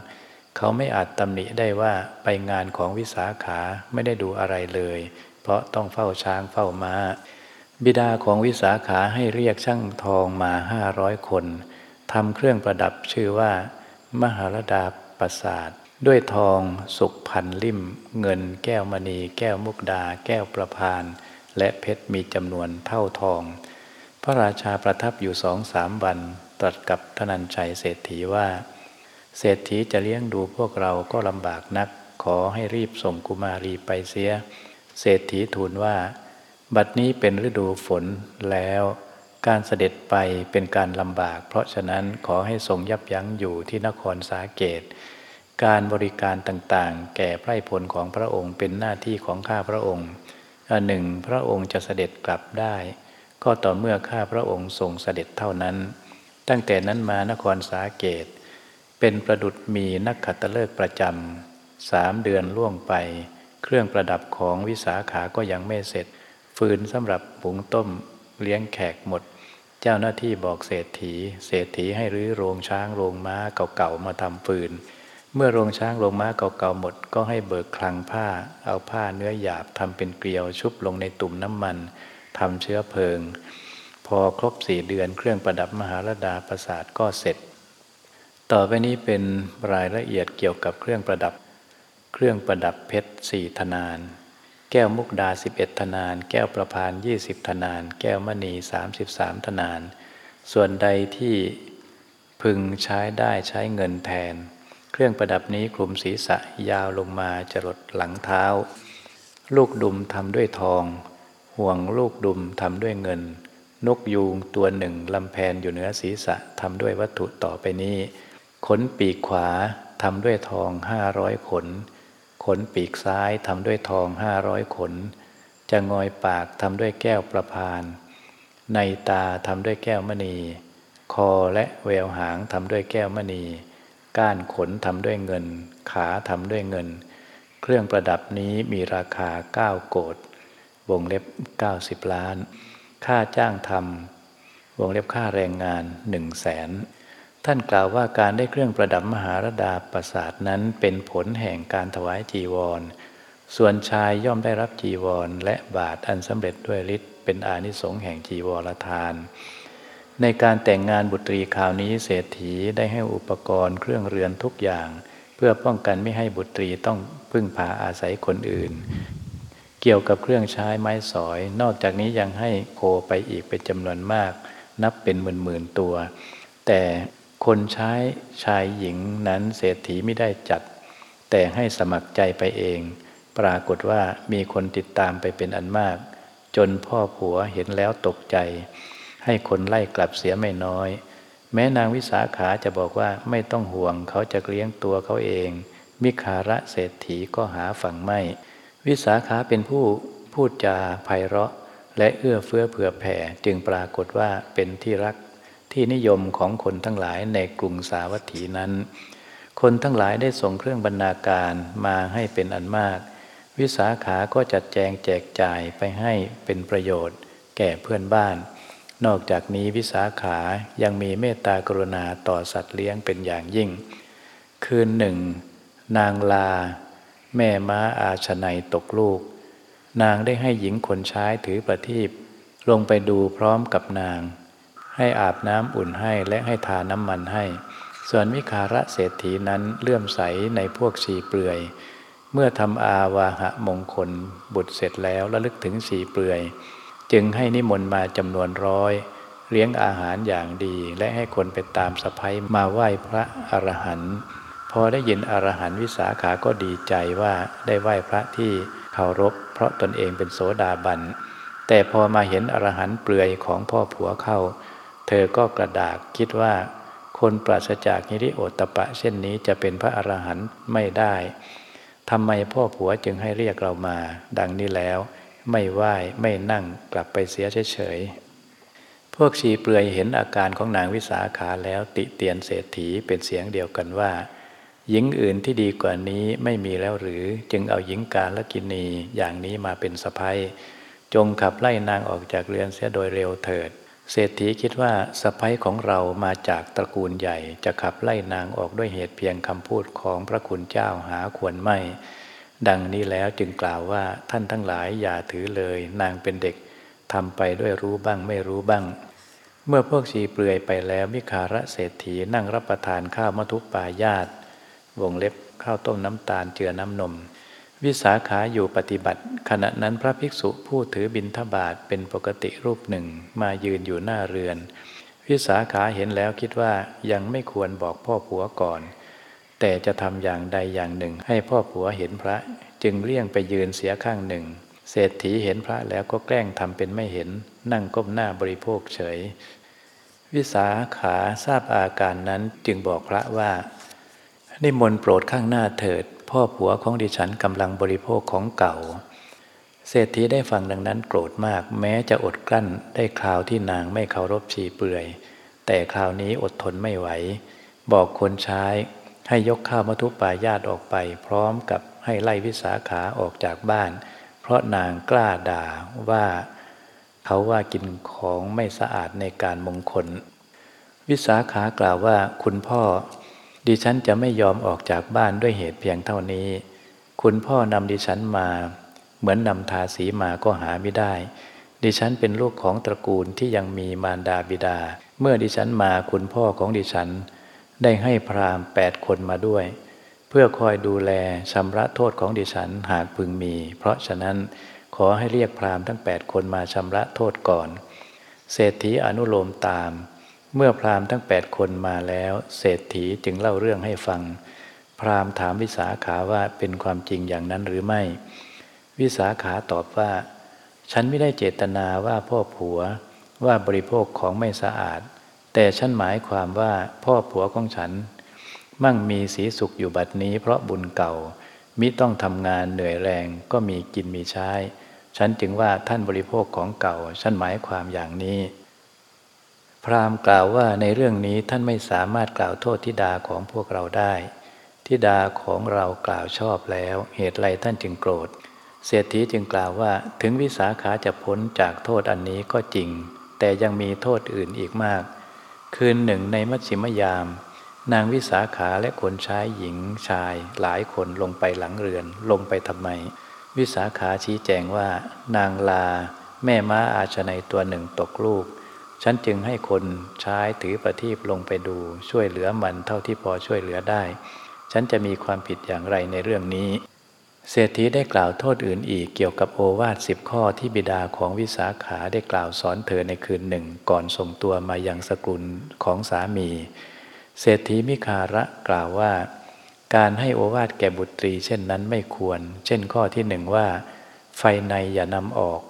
เขาไม่อาจตำหนิได้ว่าไปงานของวิสาขาไม่ได้ดูอะไรเลย เพราะต้องเฝ้าช้างเฝ้าม้า บิดาของวิสาขาให้เรียกช่างทองมาห้าร้อยคนทำเครื่องประดับชื่อว่า มหารดาประสาทด้วยทองสุกพันลิ่ม เงินแก้วมณี แก้วมุกดา แก้วประพาน และเพชรมีจำนวนเท่าทอง พระราชาประทับอยู่สองสามวัน ตรัสกับธนัญชัยเศรษฐีว่า เศรษฐีจะเลี้ยงดูพวกเราก็ลำบากนัก ขอให้รีบส่งกุมารีไปเสีย เศรษฐีทูลว่า บัดนี้เป็นฤดูฝนแล้ว การเสด็จไปเป็นการลำบาก เพราะฉะนั้นขอให้ทรงยับยั้งอยู่ที่นครสาเกต การบริการต่างๆ แก่ไพร่พลของพระองค์เป็นหน้าที่ของข้าพระองค์อันหนึ่งพระองค์จะเสด็จกลับได้ ก็ต่อเมื่อข้าพระองค์ทรงเสด็จเท่านั้น ตั้งแต่นั้นมานครสาเกต เป็นประดุษมีนักขัตฤกษ์ประจำสามเดือนล่วงไป เครื่องประดับของวิสาขาก็ยังไม่เสร็จ ฟืนสำหรับปุงต้มเลี้ยงแขกหมด เจ้าหน้าที่บอกเศรษฐี เศรษฐีให้รื้อโรงช้างโรงม้าเก่าๆมาทำฟืน เมื่อโรงช้างโรงม้าเก่าๆหมด ก็ให้เบิกคลังผ้า เอาผ้าเนื้อหยาบทำเป็นเกลียวชุบลงในตุ่มน้ำมันทำเชื้อเพลิง พอครบสี่เดือนเครื่องประดับมหาราดาประสาทก็เสร็จ ต่อไปนี้เป็นรายละเอียดเกี่ยวกับเครื่องประดับ เครื่องประดับเพชรสี่ธนาน แก้วมุกดาสิบเอ็ดธนาน แก้วประพานยี่สิบธนาน แก้วมณีสามสิบสามธนาน ส่วนใดที่พึงใช้ได้ใช้เงินแทน เครื่องประดับนี้คลุมศีรษะยาวลงมาจรดหลังเท้า ลูกดุมทำด้วยทอง ห่วงลูกดุมทำด้วยเงิน นกยูงตัวหนึ่งลำแพนอยู่เหนือศีรษะทำด้วยวัตถุต่อไปนี้ ขนปีกขวาทำด้วยทองห้าร้อยขน ขนปีกซ้ายทำด้วยทองห้าร้อยขน จะงอยปากทำด้วยแก้วประพาน ในตาทำด้วยแก้วมณี คอและแววหางทำด้วยแก้วมณี ก้านขนทำด้วยเงิน ขาทำด้วยเงิน เครื่องประดับนี้มีราคาเก้าโกดวงเล็บ90ล้าน ค่าจ้างทำวงเล็บค่าแรงงานหนึ่งแสน ท่านกล่าวว่าการได้เครื่องประดับมหารดาประสาทนั้นเป็นผลแห่งการถวายจีวร ส่วนชายย่อมได้รับจีวร และบาทอันสำเร็จด้วยฤทธิ์เป็นอานิสงส์แห่งจีวรทาน ในการแต่งงานบุตรีคราวนี้เศรษฐีได้ให้อุปกรณ์เครื่องเรือนทุกอย่าง เพื่อป้องกันไม่ให้บุตรีต้องพึ่งพาอาศัยคนอื่น เกี่ยวกับเครื่องใช้ไม้สอย นอกจากนี้ยังให้โคไปอีกเป็นจำนวนมาก นับเป็นหมื่นหมื่นตัว แต่ คนใช้ชายหญิงนั้นเศรษฐีไม่ได้จัด แต่ให้สมัครใจไปเอง ปรากฏว่ามีคนติดตามไปเป็นอันมาก จนพ่อผัวเห็นแล้วตกใจ ให้คนไล่กลับเสียไม่น้อย แม้นางวิสาขาจะบอกว่าไม่ต้องห่วงเขาจะเลี้ยงตัวเขาเอง มิคาระเศรษฐีก็หาฝั่งไม่ วิสาขาเป็นผู้พูดจาไพเราะ และเอื้อเฟื้อเผื่อแผ่จึงปรากฏว่าเป็นที่รัก ที่นิยมของคนทั้งหลายในกรุงสาวัตถีนั้น คนทั้งหลายได้ส่งเครื่องบรรณาการมาให้เป็นอันมาก วิสาขาก็จัดแจงแจกจ่ายไปให้เป็นประโยชน์ แก่เพื่อนบ้าน นอกจากนี้วิสาขายังมีเมตตากรุณาต่อสัตว์เลี้ยงเป็นอย่างยิ่ง คืนหนึ่ง นางลา แม่ม้าอาชนัยตกลูก นางได้ให้หญิงคนใช้ถือประทีปลงไปดูพร้อมกับนาง ให้อาบน้ำอุ่นให้และให้ทาน้ำมันให้ ส่วนวิคาระเศรษฐีนั้นเลื่อมใสในพวกสีเปลือย เมื่อทำอาวาหะมงคลบุตรเสร็จแล้วระลึกถึงสีเปลือย จึงให้นิมนต์มาจำนวนร้อย เลี้ยงอาหารอย่างดี และให้คนไปตามสะพ้ยมาไหว้พระอรหันต์พอได้ยินอรหันต์วิสาขาก็ดีใจว่าได้ไหว้พระที่เคารพ เพราะตนเองเป็นโสดาบันแต่พอมาเห็นอรหันต์เปลือยของพ่อผัวเข้า เธอก็กระดากคิดว่า คนปราศจากนิริโอตตปะ เช่นนี้จะเป็นพระอรหันต์ไม่ได้ทำไมพ่อผัวจึงให้เรียกเรามา ดังนี้แล้ว ไม่ไหว้ไม่นั่งกลับไปเสียเฉยๆพวกชีเปลือยเห็นอาการของนางวิสาขาแล้วติเตียนเศรษฐีเป็นเสียงเดียวกันว่า หญิงอื่นที่ดีกว่านี้ไม่มีแล้วหรือ จึงเอาหญิงการละกินีอย่างนี้มาเป็นสะพ้ยจงขับไล่นางออกจากเรือนเสียโดยเร็วเถิด เศรษฐีคิดว่าสะพ้ยของเรามาจากตระกูลใหญ่ จะขับไล่นางออกด้วยเหตุเพียงคำพูดของพระคุณเจ้าหาควรไม่ ดังนี้แล้วจึงกล่าวว่าท่านทั้งหลายอย่าถือเลย นางเป็นเด็กทำไปด้วยรู้บ้างไม่รู้บ้าง เมื่อพวกชีเปลือยไปแล้วมิคาระเศรษฐีนั่งรับประทานข้าวมัทุปายาตวงเล็บข้าวต้มน้ำตาลเจือน้ำนม วิสาขาอยู่ปฏิบัติ ขณะนั้นพระภิกษุผู้ถือบิณฑบาตเป็นปกติรูปหนึ่งมายืนอยู่หน้าเรือน วิสาขาเห็นแล้วคิดว่ายังไม่ควรบอกพ่อผัวก่อน แต่จะทำอย่างใดอย่างหนึ่ง ให้พ่อผัวเห็นพระ จึงเลี่ยงไปยืนเสียข้างหนึ่ง เศรษฐีเห็นพระแล้วก็แกล้งทำเป็นไม่เห็น นั่งก้มหน้าบริโภคเฉย วิสาขาทราบอาการนั้นจึงบอกพระว่านิมนต์โปรดข้างหน้าเถิด พ่อผัวของดิฉันกำลังบริโภคของเก่า เศรษฐีได้ฟังดังนั้นโกรธมาก แม้จะอดกลั้นได้คราวที่นางไม่เคารพชีเปลือย แต่คราวนี้อดทนไม่ไหว บอกคนใช้ให้ยกข้าวมัทุปายาตออกไป พร้อมกับให้ไล่วิสาขาออกจากบ้าน เพราะนางกล้าด่าว่าเขาว่ากินของไม่สะอาดในการมงคล วิสาขากล่าวว่าคุณพ่อ ดิฉันจะไม่ยอมออกจากบ้านด้วยเหตุเพียงเท่านี้ คุณพ่อนำดิฉันมา เหมือนนำทาสีมาก็หาไม่ได้ ดิฉันเป็นลูกของตระกูลที่ยังมีมารดาบิดา เมื่อดิฉันมาคุณพ่อของดิฉัน ได้ให้พราหมณ์แปดคนมาด้วย เพื่อคอยดูแลชำระโทษของดิฉันหากพึงมี เพราะฉะนั้นขอให้เรียกพราหมณ์ทั้งแปดคนมาชำระโทษก่อน เศรษฐีอนุโลมตาม เมื่อพราหมณ์ทั้งแปดคนมาแล้ว เศรษฐีจึงเล่าเรื่องให้ฟัง พราหมณ์ถามวิสาขาว่าเป็นความจริงอย่างนั้นหรือไม่ วิสาขาตอบว่า ฉันไม่ได้เจตนาว่าพ่อผัวว่าบริโภคของไม่สะอาด แต่ฉันหมายความว่าพ่อผัวของฉัน มั่งมีสีสุขอยู่บัดนี้เพราะบุญเก่า มิต้องทำงานเหนื่อยแรงก็มีกินมีใช้ ฉันจึงว่าท่านบริโภคของเก่า ฉันหมายความอย่างนี้ พราหมณ์กล่าวว่าในเรื่องนี้ท่านไม่สามารถกล่าวโทษทิดาของพวกเราได้ทิดาของเรากล่าวชอบแล้ว เหตุไรท่านจึงโกรธ เศรษฐีจึงกล่าวว่าถึงวิสาขาจะพ้นจากโทษอันนี้ก็จริง แต่ยังมีโทษอื่นอีกมาก คืนหนึ่งในมัชชิมยาม นางวิสาขาและคนใช้หญิงชายหลายคนลงไปหลังเรือนลงไปทำไม วิสาขาชี้แจงว่า นางลา แม่ม้าอาชนัยตัวหนึ่งตกลูก ฉันจึงให้คนใช้ถือประทีปลงไปดูช่วยเหลือมันเท่าที่พอช่วยเหลือได้ ฉันจะมีความผิดอย่างไรในเรื่องนี้ เศรษฐีได้กล่าวโทษอื่นอีกเกี่ยวกับโอวาทสิบข้อที่บิดาของวิสาขาได้กล่าวสอนเธอในคืนหนึ่ง ก่อนส่งตัวมายังสกุลของสามี เศรษฐีมิคาระกล่าวว่า การให้โอวาทแก่บุตรี เช่นนั้นไม่ควร เช่นข้อที่หนึ่งว่า ไฟในอย่านำออก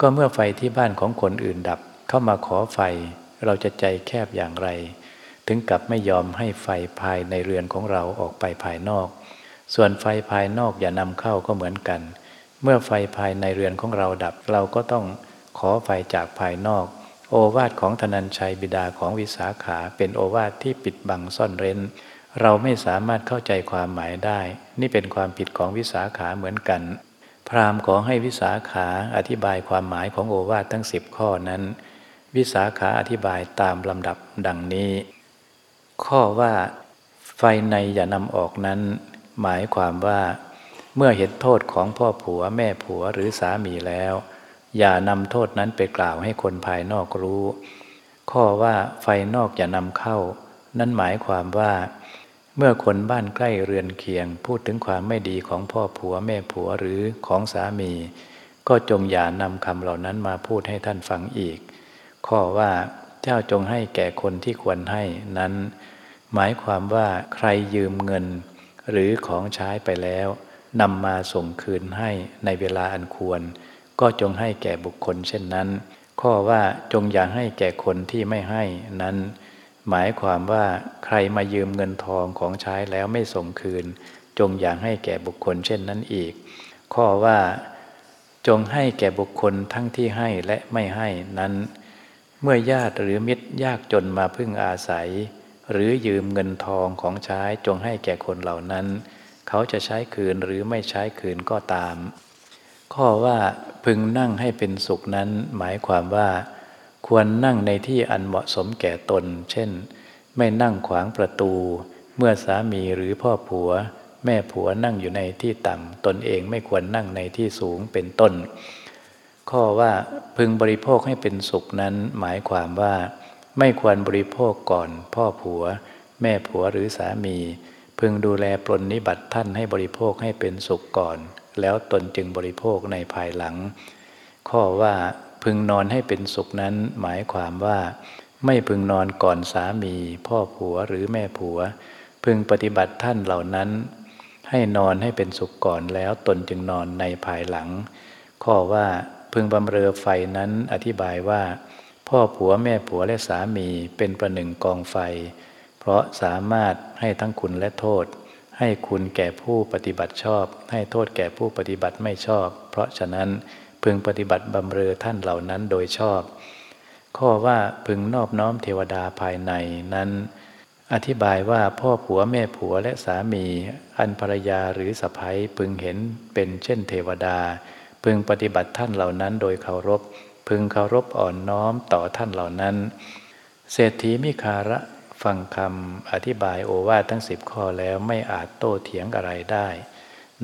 ก็เมื่อไฟที่บ้านของคนอื่นดับ เข้ามาขอไฟ เราจะใจแคบอย่างไร ถึงกับไม่ยอมให้ไฟภายในเรือนของเราออกไปภายนอก ส่วนไฟภายนอกอย่านำเข้าก็เหมือนกัน เมื่อไฟภายในเรือนของเราดับ เราก็ต้องขอไฟจากภายนอก โอวาทของธนัญชัยบิดาของวิสาขาเป็นโอวาทที่ปิดบังซ่อนเร้น เราไม่สามารถเข้าใจความหมายได้ นี่เป็นความผิดของวิสาขาเหมือนกันพราหมณ์ขอให้วิสาขาอธิบายความหมายของโอวาททั้งสิบข้อนั้น วิสาขาอธิบายตามลำดับดังนี้ ข้อว่าไฟในอย่านำออกนั้น หมายความว่าเมื่อเห็นโทษของพ่อผัวแม่ผัวหรือสามีแล้ว อย่านำโทษนั้นไปกล่าวให้คนภายนอกรู้ ข้อว่าไฟนอกอย่านำเข้า นั้นหมายความว่า เมื่อคนบ้านใกล้เรือนเคียง พูดถึงความไม่ดีของพ่อผัวแม่ผัวหรือของสามี ก็จงอย่านำคำเหล่านั้นมาพูดให้ท่านฟังอีก ข้อว่าเจ้าจงให้แก่คนที่ควรให้นั้น หมายความว่าใครยืมเงิน หรือของใช้ไปแล้วนำมาส่งคืนให้ในเวลาอันควร ก็จงให้แก่บุคคลเช่นนั้น ข้อว่าจงอย่าให้แก่คนที่ไม่ให้นั้น หมายความว่าใครมายืมเงินทองของใช้แล้วไม่ส่งคืน จงอย่าให้แก่บุคคลเช่นนั้นอีก ข้อว่า จงให้แก่บุคคลทั้งที่ให้และไม่ให้นั้น เมื่อญาติหรือมิตรยากจนมาพึ่งอาศัย หรือยืมเงินทองของใช้จงให้แก่คนเหล่านั้น เขาจะใช้คืนหรือไม่ใช้คืนก็ตาม ข้อว่าพึงนั่งให้เป็นสุขนั้นหมายความว่า ควรนั่งในที่อันเหมาะสมแก่ตน เช่น ไม่นั่งขวางประตู เมื่อสามีหรือพ่อผัว แม่ผัวนั่งอยู่ในที่ต่ำตนเองไม่ควรนั่งในที่สูงเป็นต้น ข้อว่าพึงบริโภคให้เป็นสุขนั้นหมายความว่า ไม่ควรบริโภคก่อน พ่อผัว แม่ผัวหรือสามี พึงดูแลปรนนิบัติท่านให้บริโภคให้เป็นสุขก่อน แล้วตนจึงบริโภคในภายหลัง ข้อว่าพึงนอนให้เป็นสุขนั้นหมายความว่า ไม่พึงนอนก่อนสามี พ่อผัวหรือแม่ผัว พึงปฏิบัติท่านเหล่านั้น ให้นอนให้เป็นสุขก่อนแล้วตนจึงนอนในภายหลัง ข้อว่า พึงบำเรอไฟนั้นอธิบายว่า พ่อผัวแม่ผัวและสามีเป็นประหนึ่งกองไฟ เพราะสามารถให้ทั้งคุณและโทษ ให้คุณแก่ผู้ปฏิบัติชอบ ให้โทษแก่ผู้ปฏิบัติไม่ชอบ เพราะฉะนั้นพึงปฏิบัติบำเรอท่านเหล่านั้นโดยชอบ ข้อว่าพึงนอบน้อมเทวดาภายในนั้น อธิบายว่าพ่อผัวแม่ผัวและสามี อันภรรยาหรือสะพ้ยพึงเห็นเป็นเช่นเทวดา พึงปฏิบัติท่านเหล่านั้นโดยเคารพ พึงเคารพอ่อนน้อมต่อท่านเหล่านั้น เศรษฐีมิคาระฟังคำอธิบายโอวาททั้งสิบข้อแล้วไม่อาจโต้เถียงอะไรได้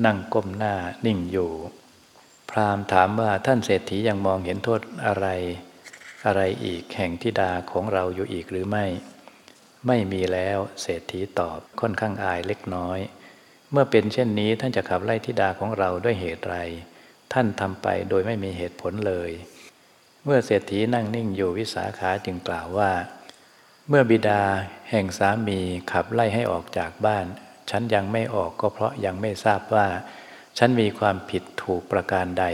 นั่งก้มหน้านิ่งอยู่ พราหมณ์ถามว่าท่านเศรษฐียังมองเห็นโทษอะไรอะไรอีกแห่งทิดาของเราอยู่อีกหรือไม่ ไม่มีแล้วเศรษฐีตอบค่อนข้างอายเล็กน้อย เมื่อเป็นเช่นนี้ท่านจะขับไล่ทิดาของเราด้วยเหตุไร ท่านทำไปโดยไม่มีเหตุผลเลย เมื่อเศรษฐีนั่งนิ่งอยู่วิสาขาจึงกล่าวว่า เมื่อบิดาแห่งสามีขับไล่ให้ออกจากบ้าน ฉันยังไม่ออกก็เพราะยังไม่ทราบว่า ฉันมีความผิดถูกประการใด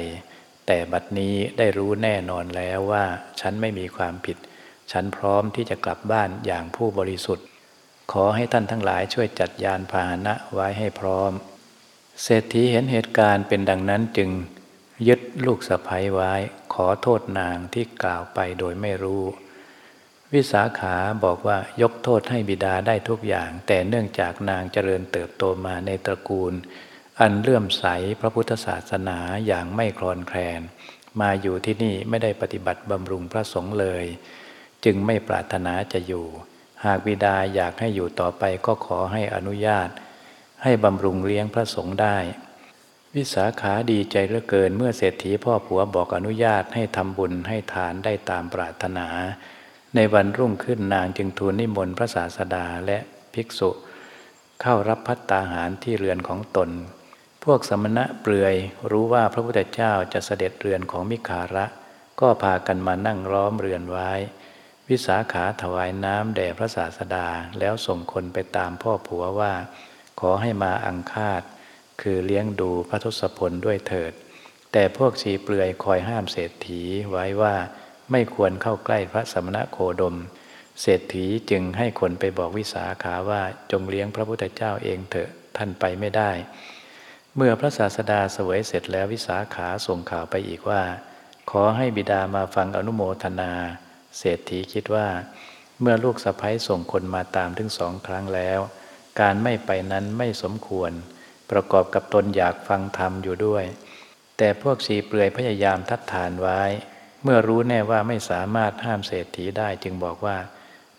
แต่บัดนี้ได้รู้แน่นอนแล้วว่า ฉันไม่มีความผิด ฉันพร้อมที่จะกลับบ้านอย่างผู้บริสุทธิ์ ขอให้ท่านทั้งหลายช่วยจัดยานพาหนะไว้ให้พร้อม เศรษฐีเห็นเหตุการณ์เป็นดังนั้นจึง ยึดลูกสะพ้ยไว้ ขอโทษนางที่กล่าวไปโดยไม่รู้ วิสาขาบอกว่ายกโทษให้บิดาได้ทุกอย่าง แต่เนื่องจากนางเจริญเติบโตมาในตระกูล อันเลื่อมใสพระพุทธศาสนาอย่างไม่คลอนแคลน มาอยู่ที่นี่ไม่ได้ปฏิบัติบำรุงพระสงฆ์เลย จึงไม่ปรารถนาจะอยู่ หากบิดาอยากให้อยู่ต่อไปก็ขอให้อนุญาต ให้บำรุงเลี้ยงพระสงฆ์ได้ วิสาขาดีใจเหลือเกินเมื่อเศรษฐีพ่อผัวบอกอนุญาตให้ทำบุญให้ทานได้ตามปรารถนา ในวันรุ่งขึ้นนางจึงทูลนิมนต์พระศาสดาและภิกษุ เข้ารับพัตตาหารที่เรือนของตน พวกสมณะเปลือยรู้ว่าพระพุทธเจ้าจะเสด็จเรือนของมิคาระ ก็พากันมานั่งล้อมเรือนไว้ วิสาขาถวายน้ำแด่พระศาสดาแล้วส่งคนไปตามพ่อผัวว่า ขอให้มาอังคาด คือเลี้ยงดูพระทศพลด้วยเถิด แต่พวกชีเปลือยคอยห้ามเศรษฐีไว้ว่าไม่ควรเข้าใกล้พระสมณะโคดม เศรษฐีจึงให้คนไปบอกวิสาขาว่าจงเลี้ยงพระพุทธเจ้าเองเถอะท่านไปไม่ได้ เมื่อพระศาสดาเสวยเสร็จแล้ววิสาขาส่งข่าวไปอีกว่า ขอให้บิดามาฟังอนุโมทนา เศรษฐีคิดว่า เมื่อลูกสะพ้ยส่งคนมาตามถึงสองครั้งแล้ว การไม่ไปนั้นไม่สมควร ประกอบกับตนอยากฟังธรรมอยู่ด้วย แต่พวกสีเปลือยพยายามทัดทานไว้ เมื่อรู้แน่ว่าไม่สามารถห้ามเศรษฐีได้จึงบอกว่า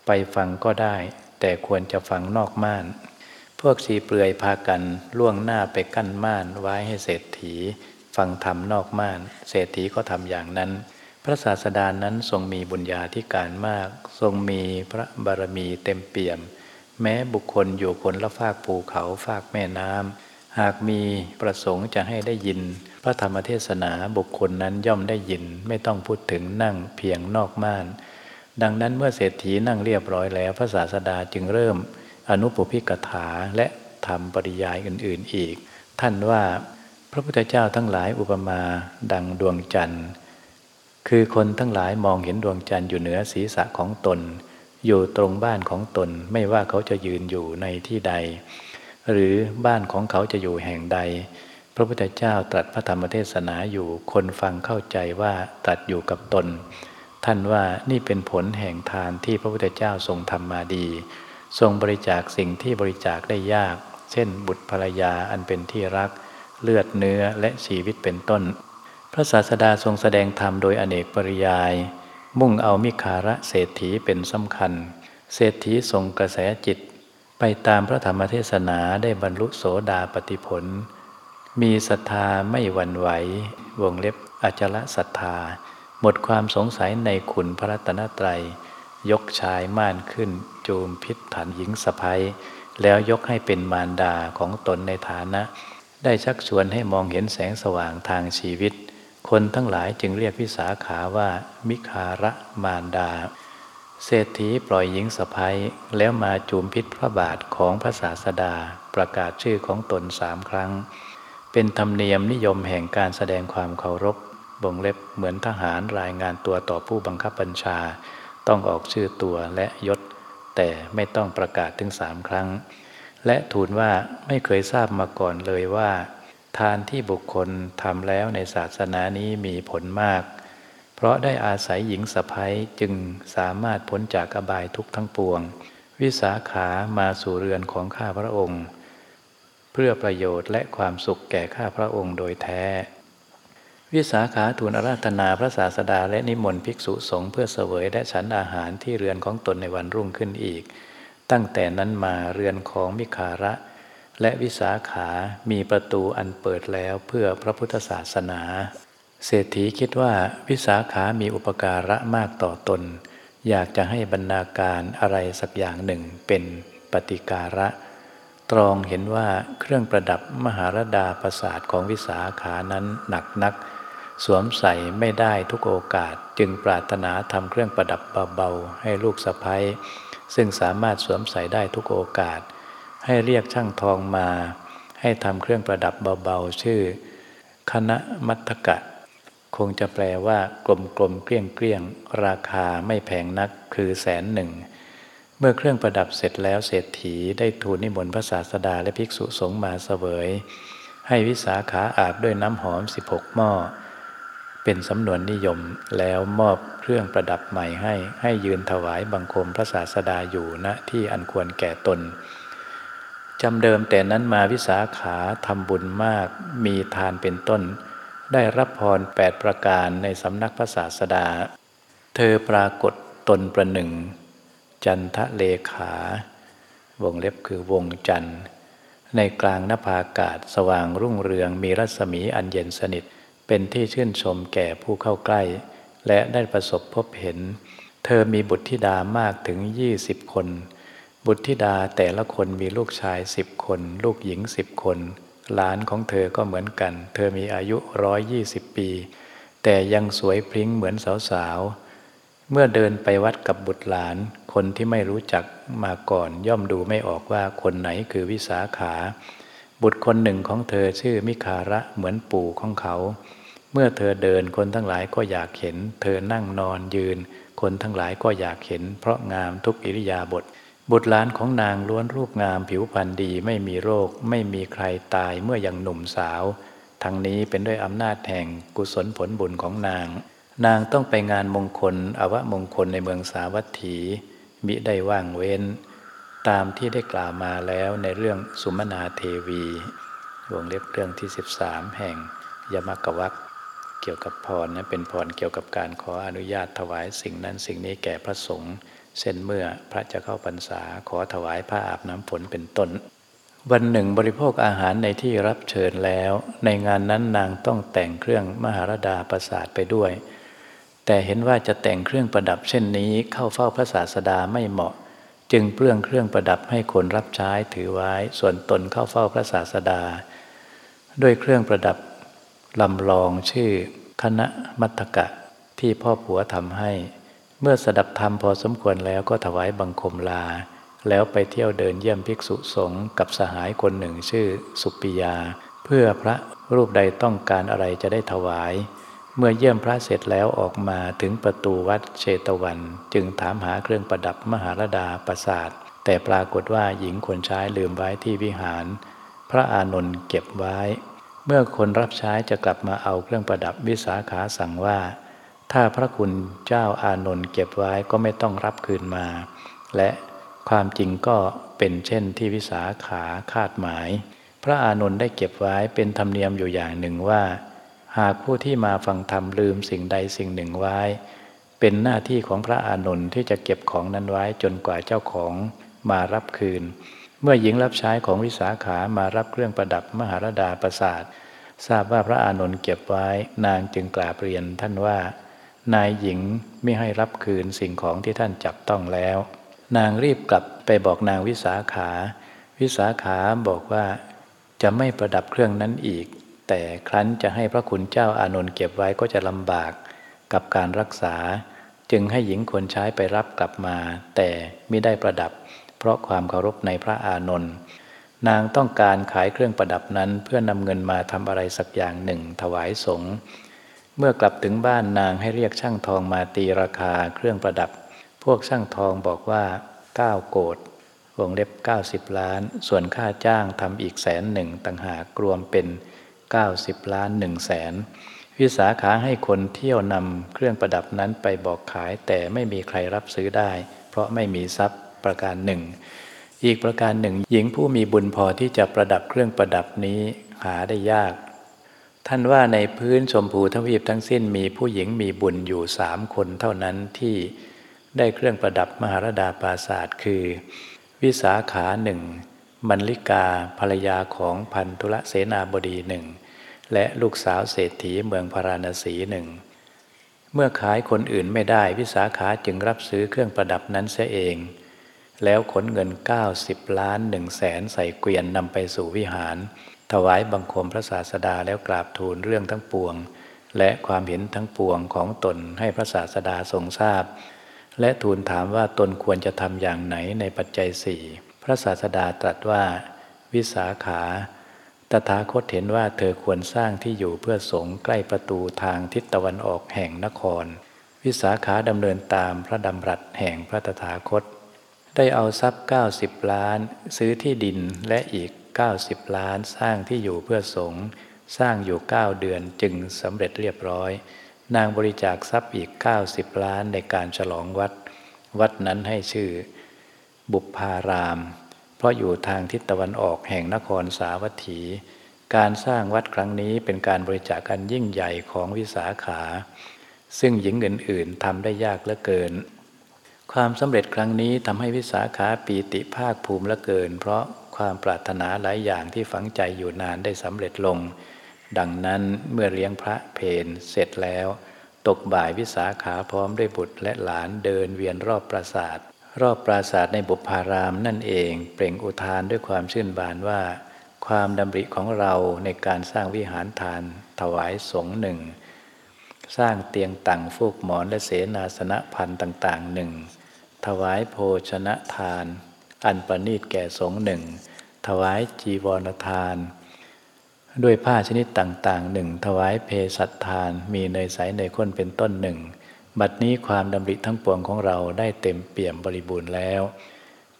ไปฟังก็ได้ แต่ควรจะฟังนอกม่าน พวกสีเปลือยพากันล่วงหน้าไปกั้นม่านไว้ให้เศรษฐี ฟังธรรมนอกม่าน เศรษฐีก็ทำอย่างนั้น พระศาสดานั้นทรงมีบุญญาธิการมาก ทรงมีพระบารมีเต็มเปี่ยม แม้บุคคลอยู่คนละฟากภูเขาฟากแม่น้ำ หากมีประสงค์จะให้ได้ยิน พระธรรมเทศนาบุคคลนั้นย่อมได้ยิน ไม่ต้องพูดถึงนั่งเพียงนอกม่าน ดังนั้นเมื่อเศรษฐีนั่งเรียบร้อยแล้ว พระศาสดาจึงเริ่มอนุปพิกถาและทำปริยายอื่น ๆอีก ท่านว่าพระพุทธเจ้าทั้งหลายอุปมาดังดวงจันทร์ คือคนทั้งหลายมองเห็นดวงจันทร์อยู่เหนือศีรษะของตน อยู่ตรงบ้านของตนไม่ว่าเขาจะยืนอยู่ในที่ใด หรือบ้านของเขาจะอยู่แห่งใด พระพุทธเจ้าตรัสพระธรรมเทศนาอยู่คนฟังเข้าใจว่าตรัสอยู่กับตน ท่านว่านี่เป็นผลแห่งทานที่พระพุทธเจ้าทรงทำมาดี ทรงบริจาคสิ่งที่บริจาคได้ยาก เช่น บุตรภรรยาอันเป็นที่รัก เลือดเนื้อและชีวิตเป็นต้น พระศาสดาทรงแสดงธรรมโดยอเนกปริยาย มุ่งเอามิคาระเศรษฐีเป็นสำคัญ เศรษฐีทรงกระแสจิต ไปตามพระธรรมเทศนาได้บรรลุโสดาปติผล มีศรัทธาไม่หวั่นไหว วงเล็บอจละศรัทธา หมดความสงสัยในขุนพระรัตนตรัย ยกชายม่านขึ้น จูมพิษฐานหญิงสะพ้ยแล้วยกให้เป็นมารดาของตนในฐานะ ได้ชักชวนให้มองเห็นแสงสว่างทางชีวิต คนทั้งหลายจึงเรียกวิสาขาว่า มิคาระมารดา เศรษฐีปล่อยหญิงสะพ้ยแล้วมาจูมพิษพระบาทของพระศาสดาประกาศชื่อของตนสามครั้ง เป็นธรรมเนียมนิยมแห่งการแสดงความเคารพบ่งเล็บเหมือนทหารรายงานตัวต่อผู้บังคับบัญชา ต้องออกชื่อตัวและยศ แต่ไม่ต้องประกาศถึงสามครั้ง และทูลว่าไม่เคยทราบมาก่อนเลยว่า ทานที่บุคคลทำแล้วในศาสนานี้มีผลมาก เพราะได้อาศัยหญิงสะพ้ยจึงสามารถพ้นจากอบายทุกทั้งปวง วิสาขามาสู่เรือนของข้าพระองค์ เพื่อประโยชน์และความสุขแก่ข้าพระองค์โดยแท้ วิสาขาทูลอาราธนาพระศาสดาและนิมนต์ภิกษุสงฆ์เพื่อเสวยและฉันอาหารที่เรือนของตนในวันรุ่งขึ้นอีก ตั้งแต่นั้นมาเรือนของมิคาระ และวิสาขามีประตูอันเปิดแล้วเพื่อพระพุทธศาสนา เศรษฐีคิดว่าวิสาขามีอุปการะมากต่อตน อยากจะให้บรรณาการอะไรสักอย่างหนึ่งเป็นปฏิการะ ตรองเห็นว่าเครื่องประดับมหารดาประสาทของวิสาขานั้นหนักนัก สวมใส่ไม่ได้ทุกโอกาสจึงปรารถนาทำเครื่องประดับเบาๆให้ลูกสะพ้ยซึ่งสามารถสวมใส่ได้ทุกโอกาส ให้เรียกช่างทองมา ให้ทำเครื่องประดับเบาๆชื่อ คณะมัตตกะ คงจะแปลว่ากลมกลมเกลี้ยงเกลี้ยงราคาไม่แพงนักคือแสนหนึ่ง เมื่อเครื่องประดับเสร็จแล้วเศรษฐีได้ทูลนิมนต์พระศาสดาและภิกษุสงฆ์มาเสวย ให้วิสาขาอาบด้วยน้ำหอม 16 หม้อ เป็นสำนวนนิยมแล้วมอบเครื่องประดับใหม่ให้ ให้ยืนถวายบังคมพระศาสดาอยู่ณที่อันควรแก่ตนจำเดิมแต่นั้นมาวิสาขาทำบุญมากมีทานเป็นต้น ได้รับพรแปดประการในสำนักพระศาสดา เธอปรากฏตนประหนึ่ง จันทะเลขา วงเล็บคือวงจันทร์ ในกลางนภาอากาศสว่างรุ่งเรืองมีรัศมีอันเย็นสนิท เป็นที่ชื่นชมแก่ผู้เข้าใกล้ และได้ประสบพบเห็น เธอมีบุตรธิดามากถึงยี่สิบคน บุตรธิดาแต่ละคนมีลูกชายสิบคน ลูกหญิงสิบคน หลานของเธอก็เหมือนกัน เธอมีอายุร้อยยี่สิบปี แต่ยังสวยพริ้งเหมือนสาวๆ เมื่อเดินไปวัดกับบุตรหลาน คนที่ไม่รู้จักมาก่อนย่อมดูไม่ออกว่าคนไหนคือวิสาขา บุตรคนหนึ่งของเธอชื่อมิคาระเหมือนปู่ของเขา เมื่อเธอเดินคนทั้งหลายก็อยากเห็น เธอนั่งนอนยืน คนทั้งหลายก็อยากเห็น เพราะงามทุกอิริยาบถ บุตรหลานของนางล้วนรูปงามผิวพรรณดีไม่มีโรค ไม่มีใครตายเมื่อยังหนุ่มสาว ทั้งนี้เป็นด้วยอำนาจแห่งกุศลผลบุญของนาง นางต้องไปงานมงคลอวะมงคลในเมืองสาวัตถี มิได้ว่างเว้น ตามที่ได้กล่าวมาแล้วในเรื่องสุมนาเทวีวงเล็บเรื่องที่ 13 แห่งยมกวักเกี่ยวกับพรนะเป็นพรเกี่ยวกับการขออนุญาตถวายสิ่งนั้นสิ่งนี้แก่พระสงฆ์ เช่นเมื่อพระจะเข้าพรรษาขอถวายผ้าอาบน้ำฝนเป็นต้น วันหนึ่งบริโภคอาหารในที่รับเชิญแล้ว ในงานนั้นนางต้องแต่งเครื่องมหารดาประสาทไปด้วย แต่เห็นว่าจะแต่งเครื่องประดับเช่นนี้เข้าเฝ้าพระศาสดาไม่เหมาะ จึงเปลื้องเครื่องประดับให้คนรับใช้ถือไว้ ส่วนตนเข้าเฝ้าพระศาสดา ด้วยเครื่องประดับลำลองชื่อคณะมัตตกะที่พ่อผัวทำให้ มื่อสดับธรรมพอสมควรแล้วก็ถวายบังคมลา แล้วไปเที่ยวเดินเยี่ยมภิกษุสงฆ์กับสหายคนหนึ่งชื่อสุปิยา เพื่อพระรูปใดต้องการอะไรจะได้ถวาย เมื่อเยี่ยมพระเสร็จแล้วออกมาถึงประตูวัดเชตวัน จึงถามหาเครื่องประดับมหาลดาประสาทแต่ปรากฏว่าหญิงคนใช้ลืมไว้ที่วิหาร พระอานนท์เก็บไว้ เมื่อคนรับใช้จะกลับมาเอาเครื่องประดับวิสาขาสั่งว่า ถ้าพระคุณเจ้าอานนท์เก็บไว้ก็ไม่ต้องรับคืนมา และความจริงก็เป็นเช่นที่วิสาขาคาดหมาย พระอานนท์ได้เก็บไว้เป็นธรรมเนียมอยู่อย่างหนึ่งว่า หากผู้ที่มาฟังธรรมลืมสิ่งใดสิ่งหนึ่งไว้ เป็นหน้าที่ของพระอานนท์ที่จะเก็บของนั้นไว้จนกว่าเจ้าของมารับคืน เมื่อหญิงรับใช้ของวิสาขามารับเครื่องประดับมหาราดาประสาททราบว่าพระอานนท์เก็บไว้นางจึงกราบเรียนท่านว่า นายหญิงไม่ให้รับคืนสิ่งของที่ท่านจับต้องแล้ว นางรีบกลับไปบอกนางวิสาขา วิสาขาบอกว่าจะไม่ประดับเครื่องนั้นอีก แต่ครั้นจะให้พระคุณเจ้าอานนท์เก็บไว้ก็จะลำบากกับการรักษา จึงให้หญิงคนใช้ไปรับกลับมา แต่ไม่ได้ประดับ เพราะความเคารพในพระอานนท์นางต้องการขายเครื่องประดับนั้นเพื่อนำเงินมาทำอะไรสักอย่างหนึ่งถวายสงฆ์ เมื่อกลับถึงบ้านนางให้เรียกช่างทองมาตีราคาเครื่องประดับ พวกช่างทองบอกว่า 9 โกดวงเล็บ 90 ล้าน ส่วนค่าจ้างทำอีกแสนหนึ่งต่างหากรวมเป็น 90 ล้านหนึ่งแสนวิสาขาให้คนเที่ยวนำเครื่องประดับนั้นไปบอกขายแต่ไม่มีใครรับซื้อได้ เพราะไม่มีทรัพย์ประการหนึ่ง อีกประการหนึ่ง หญิงผู้มีบุญพอที่จะประดับเครื่องประดับนี้หาได้ยาก ท่านว่าในพื้นชมพูทวีปทั้งสิ้นมีผู้หญิงมีบุญอยู่สามคนเท่านั้นที่ได้เครื่องประดับมหารดาปราศาสตร์คือ วิสาขาหนึ่งมันลิกาภรรยาของพันธุลเสนาบดีหนึ่งและลูกสาวเศรษฐีเมืองพาราณสีหนึ่งเมื่อขายคนอื่นไม่ได้วิสาขาจึงรับซื้อเครื่องประดับนั้นเสียเอง แล้วขนเงิน 90 ล้านหนึ่งแสนใส่เกวียนนำไปสู่วิหาร ถวายบังคมพระศาสดาแล้วกราบทูลเรื่องทั้งปวง และความเห็นทั้งปวงของตนให้พระศาสดาทรงทราบ และทูลถามว่าตนควรจะทำอย่างไหนในปัจจัยสี่พระศาสดาตรัสว่า วิสาขา ตถาคตเห็นว่าเธอควรสร้างที่อยู่เพื่อสงใกล้ประตูทางทิศตะวันออกแห่งนคร วิสาขาดำเนินตามพระดำรัสแห่งพระตถาคต ได้เอาทรัพย์ 90 ล้าน ซื้อที่ดินและอีก 90 ล้านสร้างที่อยู่เพื่อสงฆ์สร้างอยู่ 9 เดือนจึงสำเร็จเรียบร้อย นางบริจาคทรัพย์อีก 90 ล้านในการฉลองวัด วัดนั้นให้ชื่อ บุพาราม เพราะอยู่ทางทิศตะวันออกแห่งนครสาวัตถี การสร้างวัดครั้งนี้เป็นการบริจาคกันยิ่งใหญ่ของวิสาขา ซึ่งหญิงอื่นๆทำได้ยากเหลือเกิน ความสำเร็จครั้งนี้ทำให้วิสาขาปีติภาคภูมิเหลือเกิน เพราะ ความปรารถนาหลายอย่างที่ฝังใจอยู่นานได้สำเร็จลง ดังนั้นเมื่อเลี้ยงพระเพนเสร็จแล้ว ตกบ่ายวิสาขาพร้อมด้วยบุตรและหลานเดินเวียนรอบปราสาท รอบปราสาทในบุพารามนั่นเอง เปล่งอุทานด้วยความชื่นบานว่า ความดำริของเราในการสร้างวิหารทาน ถวายสงหนึ่งสร้างเตียงต่างฟูกหมอนและเสนาสนะพันต่างๆหนึ่งถวายโภชนะทาน อันประณีตแก่สงฆ์หนึ่ง ถวายจีวรทาน ด้วยผ้าชนิดต่างๆหนึ่งถวายเพสัตทาน มีเนยใสเนยข้นเป็นต้นหนึ่ง บัดนี้ความดำริทั้งปวงของเราได้เต็มเปี่ยมบริบูรณ์แล้ว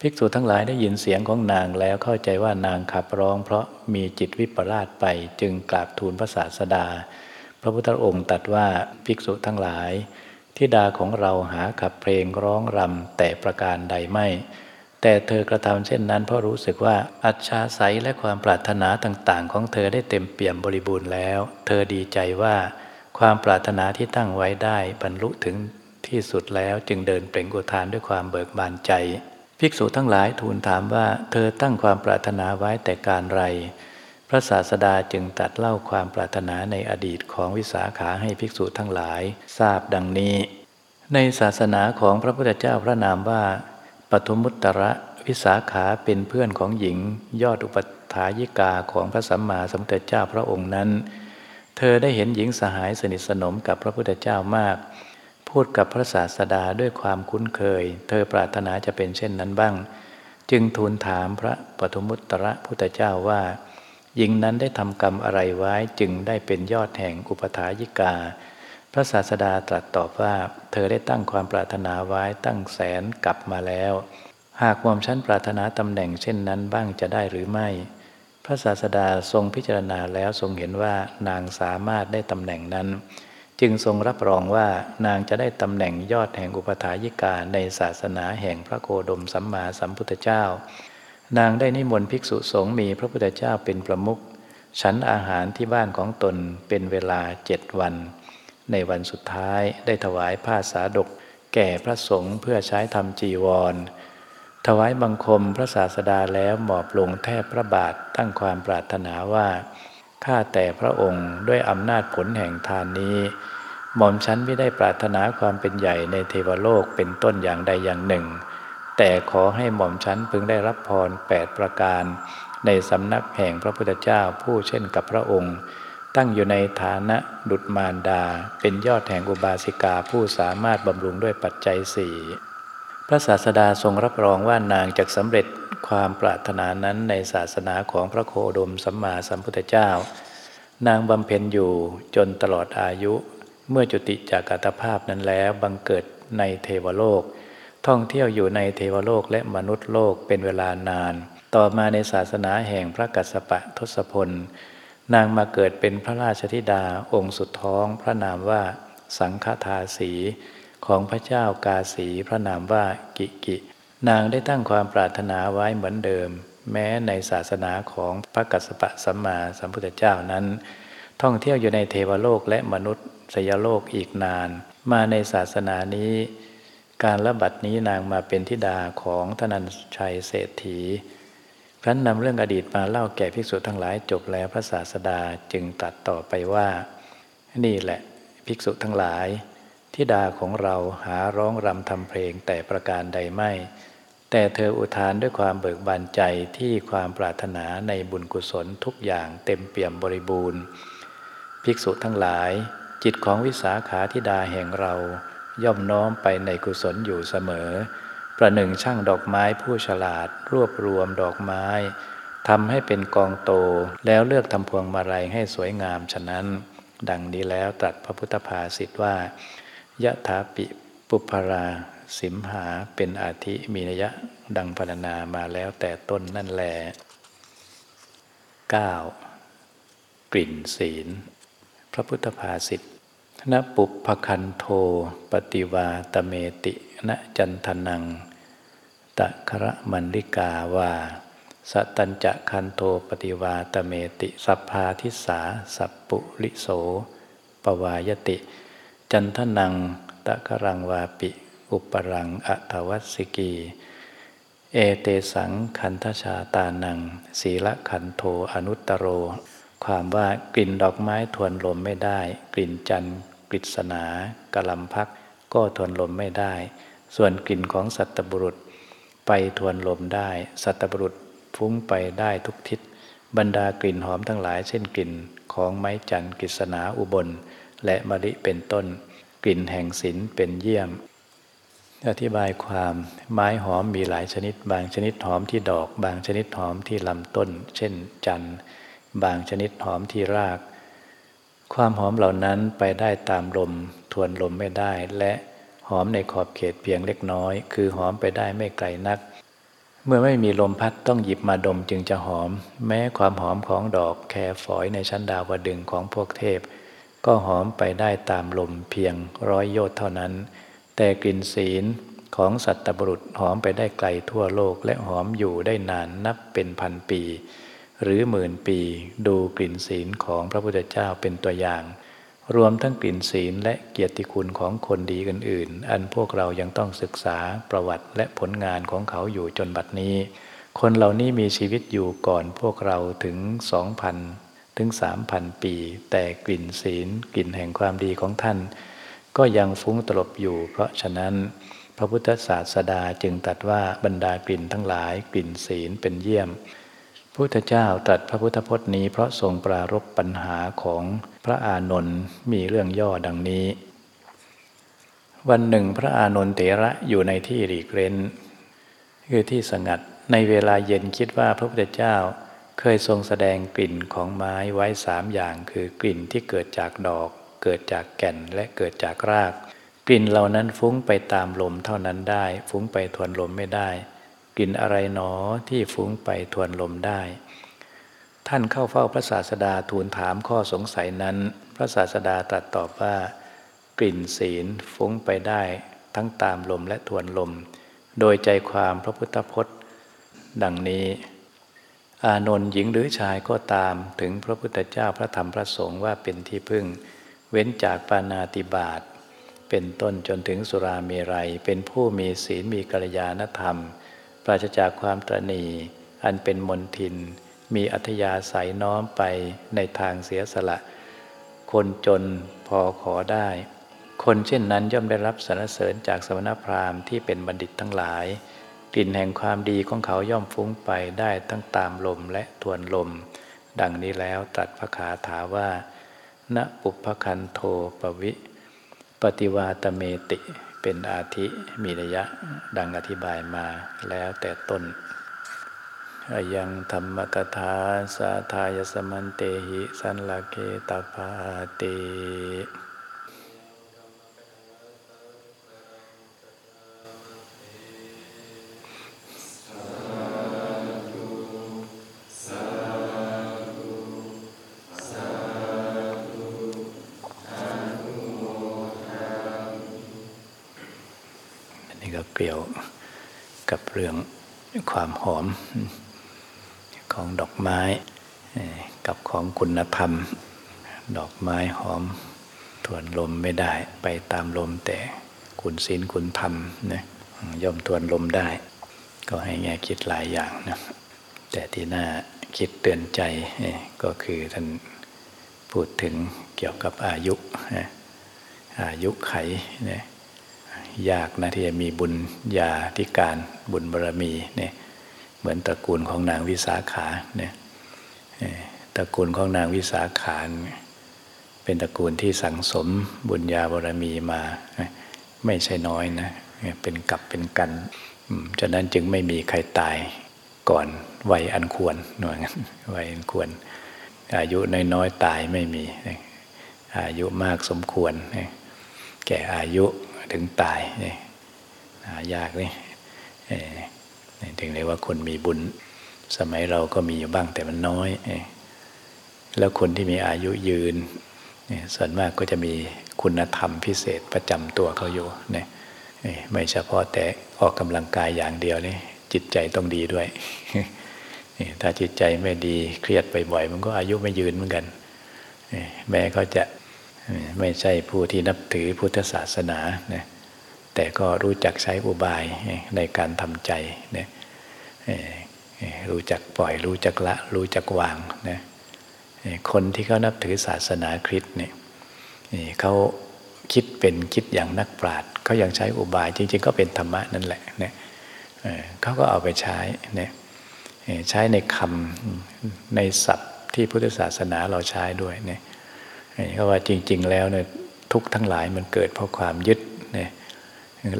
ภิกษุทั้งหลายได้ยินเสียงของนางแล้วเข้าใจว่านางขับร้อง เพราะมีจิตวิปลาสไปจึงกราบทูลพระศาสดา พระพุทธองค์ตรัสว่าภิกษุทั้งหลายทิดาของเราหาขับเพลงร้องรำแต่ประการใดไม่ แต่เธอกระทำเช่นนั้นเพราะรู้สึกว่าอัจฉาสัยและความปรารถนาต่างๆ ของเธอได้เต็มเปี่ยมบริบูรณ์แล้ว เธอดีใจว่า ความปรารถนาที่ตั้งไว้ได้บรรลุถึงที่สุดแล้วจึงเดินเปล่งอุทานด้วยความเบิกบานใจ ภิกษุทั้งหลายทูลถามว่า เธอตั้งความปรารถนาไว้แต่การไร พระศาสดาจึงตัดเล่าความปรารถนาในอดีตของวิสาขาให้ภิกษุทั้งหลาย ทราบดังนี้ ในศาสนาของพระพุทธเจ้าพระนามว่า ปทุมุตตระวิสาขาเป็นเพื่อนของหญิง ยอดอุปถายิกาของพระสัมมาสัมพุทธเจ้าพระองค์นั้น เธอได้เห็นหญิงสหายสนิทสนมกับพระพุทธเจ้ามาก พูดกับพระศาสดาด้วยความคุ้นเคย เธอปรารถนาจะเป็นเช่นนั้นบ้าง จึงทูลถามพระปทุมุตตระพุทธเจ้าว่า หญิงนั้นได้ทำกรรมอะไรไว้จึงได้เป็นยอดแห่งอุปถายิกา ระศาสดาตรัสตอบว่า เธอได้ตั้งความปรารถนาไว้ตั้งแสนกลับมาแล้ว หากวอมชั้นปรารถนาตำแหน่งเช่นนั้นบ้างจะได้หรือไม่ พระศาสดาทรงพิจารณาแล้วทรงเห็นว่านางสามารถได้ตำแหน่งนั้น จึงทรงรับรองว่านางจะได้ตำแหน่งยอดแห่งอุปถายิกาในศาสนาแห่งพระโคดมสัมมาสัมพุทธเจ้า นางได้นิมนต์ภิกษุสงฆ์มีพระพุทธเจ้าเป็นประมุขฉันอาหารที่บ้านของตนเป็นเวลาเจ็ดวัน ในวันสุดท้ายได้ถวายผ้าสาดก แก่พระสงฆ์เพื่อใช้ทำจีวร ถวายบังคมพระศาสดาแล้วหมอบลงแทบพระบาทตั้งความปรารถนาว่าข้าแต่พระองค์ด้วยอำนาจผลแห่งทานนี้ หม่อมฉันไม่ได้ปรารถนาความเป็นใหญ่ในเทวโลกเป็นต้นอย่างใดอย่างหนึ่ง แต่ขอให้หม่อมฉันพึงได้รับพรแปดประการ ในสำนักแห่งพระพุทธเจ้าผู้เช่นกับพระองค์ ตั้งอยู่ในฐานะดุจมารดา เป็นยอดแห่งอุบาสิกาผู้สามารถบำรุงด้วยปัจจัยสี่พระศาสดาทรงรับรองว่านางจะสำเร็จความปรารถนานั้นในศาสนาของพระโคดมสัมมาสัมพุทธเจ้า นางบำเพ็ญอยู่จนตลอดอายุ เมื่อจุติจากอัตภาพนั้นแล้วบังเกิดในเทวโลก ท่องเที่ยวอยู่ในเทวโลกและมนุษย์โลกเป็นเวลานาน ต่อมาในศาสนาแห่งพระกัสสปะทศพล นางมาเกิดเป็นพระราชธิดาองค์สุดท้อง พระนามว่าสังฆทาสีของพระเจ้ากาสีพระนามว่ากิกิ นางได้ตั้งความปรารถนาไว้เหมือนเดิม แม้ในศาสนาของพระกัสสปะสัมมาสัมพุทธเจ้านั้น ท่องเที่ยวอยู่ในเทวโลกและมนุษย์สยโลกอีกนาน มาในศาสนานี้ การระบัดนี้นางมาเป็นธิดาของธนัญชัยเศรษฐี ครั้นนำเรื่องอดีตมาเล่าแก่ภิกษุทั้งหลายจบแล้วพระศาสดาจึงตัดต่อไปว่า นี่แหละภิกษุทั้งหลายทิดาของเราหาร้องรำทำเพลงแต่ประการใดไม่ แต่เธออุทานด้วยความเบิกบานใจที่ความปรารถนาในบุญกุศลทุกอย่างเต็มเปี่ยมบริบูรณ์ ภิกษุทั้งหลาย จิตของวิสาขาธิดาแห่งเราย่อมน้อมไปในกุศลอยู่เสมอ ประหนึ่งช่างดอกไม้ผู้ฉลาด รวบรวมดอกไม้ทำให้เป็นกองโต แล้วเลือกทำพวงมาลัยให้สวยงามฉะนั้น ดังนี้แล้วตรัสพระพุทธภาษิตว่ายะถาปิปุพราสิมหาเป็นอาทิมีนยะดังพรรณนามาแล้วแต่ต้นนั่นแล 9. กลิ่นศีล พระพุทธภาษิตนปุปพคันโท ปฏิวาตเมติ ณจันทนัง ตะคระมันลิกาวาสตัญจะคันโทปฏิวาตเมติ สัพพาทิสา สัพปุริโสปวายติ จันทนัง ตะครังวาปิ อุปรังอัตวัสิกี เอเตสังคันทชาตานัง ศีละขันโทอนุตตโร ความว่ากลิ่นดอกไม้ทวนลมไม่ได้ กลิ่นจันกฤษณากะลำพักก็ทวนลมไม่ได้ ส่วนกลิ่นของสัตบุรุษ ไปทวนลมได้ สัตบุรุษฟุ้งไปได้ทุกทิศ บรรดากลิ่นหอมทั้งหลาย เช่นกลิ่นของไม้จันทร์กฤษณาอุบล และมะลิเป็นต้น กลิ่นแห่งศีลเป็นเยี่ยม อธิบายความไม้หอมมีหลายชนิด บางชนิดหอมที่ดอก บางชนิดหอมที่ลำต้น เช่น จันทร์บางชนิดหอมที่ราก ความหอมเหล่านั้นไปได้ตามลม ทวนลมไม่ได้และ หอมในขอบเขตเพียงเล็กน้อย คือหอมไปได้ไม่ไกลนัก เมื่อไม่มีลมพัดต้องหยิบมาดมจึงจะหอม แม้ความหอมของดอกแครฝอยในชั้นดาวดึงของพวกเทพ ก็หอมไปได้ตามลมเพียงร้อยโยชน์เท่านั้น แต่กลิ่นศีลของสัตบุรุษหอมไปได้ไกลทั่วโลกและหอมอยู่ได้นานนับเป็นพันปี หรือหมื่นปี ดูกลิ่นศีลของพระพุทธเจ้าเป็นตัวอย่าง รวมทั้งกลิ่นศีลและเกียรติคุณของคนดีอื่นๆ อันพวกเรายังต้องศึกษาประวัติและผลงานของเขาอยู่จนบัดนี้ คนเหล่านี้มีชีวิตอยู่ก่อนพวกเราถึงสองพันถึงสามพันปี แต่กลิ่นศีลกลิ่นแห่งความดีของท่าน ก็ยังฟุ้งตลบอยู่ เพราะฉะนั้น พระพุทธศาสดาจึงตรัสว่าบรรดากลิ่นทั้งหลายกลิ่นศีลเป็นเยี่ยม พุทธเจ้าตรัสพระพุทธพจน์นี้เพราะทรงปรารบปัญหาของพระอานนท์มีเรื่องย่อดังนี้ วันหนึ่งพระอานนท์เถระอยู่ในที่หลีกเร้นคือที่สงัดในเวลาเย็นคิดว่าพระพุทธเจ้าเคยทรงแสดงกลิ่นของไม้ไว้สามอย่าง คือกลิ่นที่เกิดจากดอก เกิดจากแก่นและเกิดจากราก กลิ่นเหล่านั้นฟุ้งไปตามลมเท่านั้นได้ ฟุ้งไปทวนลมไม่ได้ กลิ่นอะไรหนอที่ฟุ้งไปทวนลมได้ ท่านเข้าเฝ้าพระศาสดาทูลถามข้อสงสัยนั้น พระศาสดาตรัสตอบว่า กลิ่นศีลฟุ้งไปได้ ทั้งตามลมและทวนลม โดยใจความพระพุทธพจน์ ดังนี้ อานนท์หญิงหรือชายก็ตามถึงพระพุทธเจ้าพระธรรมพระสงฆ์ว่าเป็นที่พึ่ง เว้นจากปานาติบาตเป็นต้นจนถึงสุราเมรัย เป็นผู้มีศีลมีกัลยาณธรรม ปราศจากความตรณีอันเป็นมนทิน มีอัธยาศัยน้อมไปในทางเสียสละ คนจนพอขอได้ คนเช่นนั้นย่อมได้รับสรรเสริญจากสมณพราหมณ์ที่เป็นบัณฑิตทั้งหลาย กลิ่นแห่งความดีของเขาย่อมฟุ้งไปได้ทั้งตามลมและทวนลม ดังนี้แล้วตรัสพระคาถาว่าณปุพคันโทปวิ ปฏิวาตเมติ เป็นอาทิมีระยะดังอธิบายมาแล้วแต่ต้นอยังธรรมกถาสาทายสมันเตหิ สันลเกตาปาติ นนี้ก็เกี่ยวกับเรื่องความหอมของดอกไม้กับของคุณธรรม ดอกไม้หอมทวนลมไม่ได้ไปตามลมแต่คุณศีลคุณธรรมนะย่อมทวนลมได้ ก็ให้แง่คิดหลายอย่างนะแต่ที่น่าคิดเตือนใจก็คือท่านพูดถึงเกี่ยวกับอายุอายุไขนะ ยากนะที่จะมีบุญญาธิการบุญบารรมีเนี่ยเหมือนตระกูลของนางวิสาขาเนี่ยตระกูลของนางวิสาขาเนี่ยเป็นตระกูลที่สังสมบุญญาบารรมีมา ไม่ใช่น้อยนะเป็นกับเป็นกันฉะนั้นจึงไม่มีใครตายก่อนวัยอันควรหน่วยงั้นวัยอันควร อายุน้อยๆตายไม่มี อายุมากสมควร แก่อายุ ถึงตายหายากนี่ถึงเรียกว่าคนมีบุญ สมัยเราก็มีอยู่บ้างแต่มันน้อย แล้วคนที่มีอายุยืน ส่วนมากก็จะมีคุณธรรมพิเศษประจำตัวเขาอยู่เนี่ยไม่เฉพาะแต่ออกกำลังกายอย่างเดียวนี่จิตใจต้องดีด้วย ถ้าจิตใจไม่ดีเครียดบ่อยๆมันก็อายุไม่ยืนเหมือนกัน แม้เขาจะ ไม่ใช่ผู้ที่นับถือพุทธศาสนานะแต่ก็รู้จักใช้อุบายในการทำใจนะรู้จักปล่อยรู้จักละ รู้จักวางนะคนที่เขานับถือศาสนาคริสต์เนี่ยเขาคิดเป็นคิดอย่างนักปราชญ์เขายังใช้อุบายจริง ๆ ก็เป็นธรรมะนั่นแหละเนี่ยเขาก็เอาไปใช้เนี่ยใช้ในคำในศัพท์ที่พุทธศาสนาเราใช้ด้วยเนี่ย เขาว่าจริง ๆ แล้วเนี่ยทุกทั้งหลายมันเกิดเพราะความยึดเนี่ย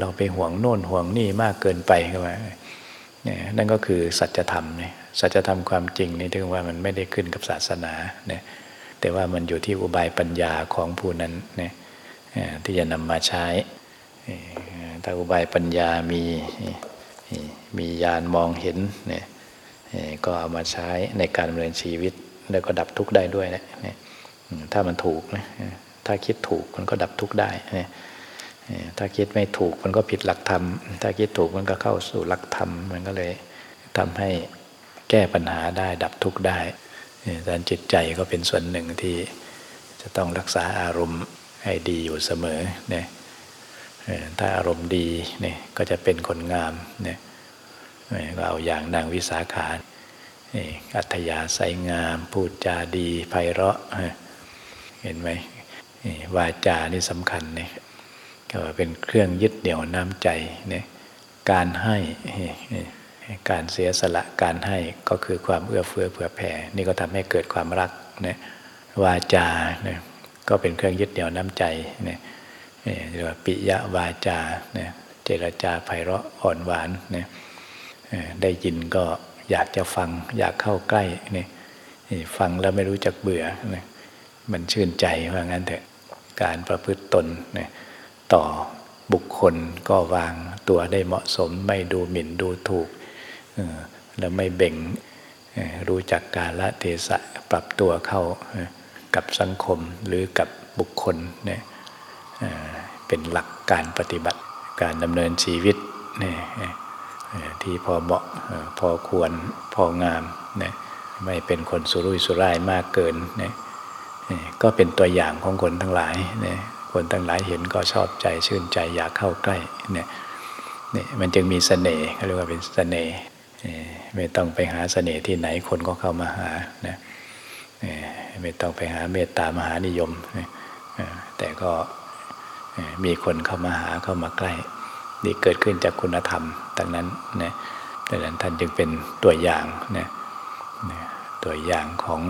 เราไปห่วงโน่นห่วงนี่มากเกินไปก็ว่าเนี่ยนั่นก็คือสัจธรรมเนี่ยสัจธรรมความจริงนี่ถึงว่ามันไม่ได้ขึ้นกับศาสนาเนี่ยแต่ว่ามันอยู่ที่อุบายปัญญาของผู้นั้นเนี่ยที่จะนำมาใช้ถ้าอุบายปัญญามีมีญาณมองเห็นเนี่ยก็เอามาใช้ในการดำเนินชีวิต แล้วก็ดับทุกข์ได้ด้วยนะ ถ้ามันถูกนะถ้าคิดถูกมันก็ดับทุกข์ได้ถ้าคิดไม่ถูกมันก็ผิดหลักธรรม ถ้าคิดถูกมันก็เข้าสู่หลักธรรม มันก็เลยทำให้แก้ปัญหาได้ดับทุกข์ได้ด้านจิตใจก็เป็นส่วนหนึ่งที่จะต้องรักษาอารมณ์ให้ดีอยู่เสมอเนี่ยถ้าอารมณ์ดีเนี่ยก็จะเป็นคนงามเนี่ยก็เอาอย่างนางวิสาขาอัธยาศัยงาม พูดจาดีไพเราะ เห็นไหมวาจานี่สำคัญเนี่ยก็เป็นเครื่องยึดเหนี่ยวน้ำใจเนี่ยการให้การเสียสละการให้ก็คือความเอื้อเฟื้อเผื่อแผ่ นี่ก็ทำให้เกิดความรักเนี่ยวาจาเนี่ยก็เป็นเครื่องยึดเหนี่ยวน้ำใจเนี่ยเรียกว่าปิยวาจาเนี่ยเจรจาไพเราะอ่อนหวานเนี่ยได้ยินก็อยากจะฟังอยากเข้าใกล้เนี่ยฟังแล้วไม่รู้จักเบื่อเนี่ย มันชื่นใจว่างั้นเถอะการประพฤติตนเนี่ยต่อบุคคลก็วางตัวได้เหมาะสมไม่ดูหมิ่นดูถูกแล้วไม่เบ่งรู้จักกาลเทศะปรับตัวเข้ากับสังคมหรือกับบุคคลเนี่ยเป็นหลักการปฏิบัติการดำเนินชีวิตเนี่ยที่พอเหมาะพอควรพองามเนี่ยไม่เป็นคนสุรุ่ยสุร่ายมากเกินเนี่ย ก็เป็นตัวอย่างของคนทั้งหลายเนี่ยคนทั้งหลายเห็นก็ชอบใจชื่นใจอยากเข้าใกล้เนี่ยนี่มันจึงมีสเสน่ห์เขาเรียกว่าเป็นสเสน่ห์ไม่ต้องไปหาเสน่ห์ที่ไหนคนก็เข้ามาหานะไม่ต้องไปหาเมตตามหานิยม แต่ก็มีคนเข้ามาหาเข้ามาใกล้ นี่เกิดขึ้นจากคุณธรรมดังนั้นนะดังนั้นท่านจึงเป็นตัวอย่างนะตัวอย่างของ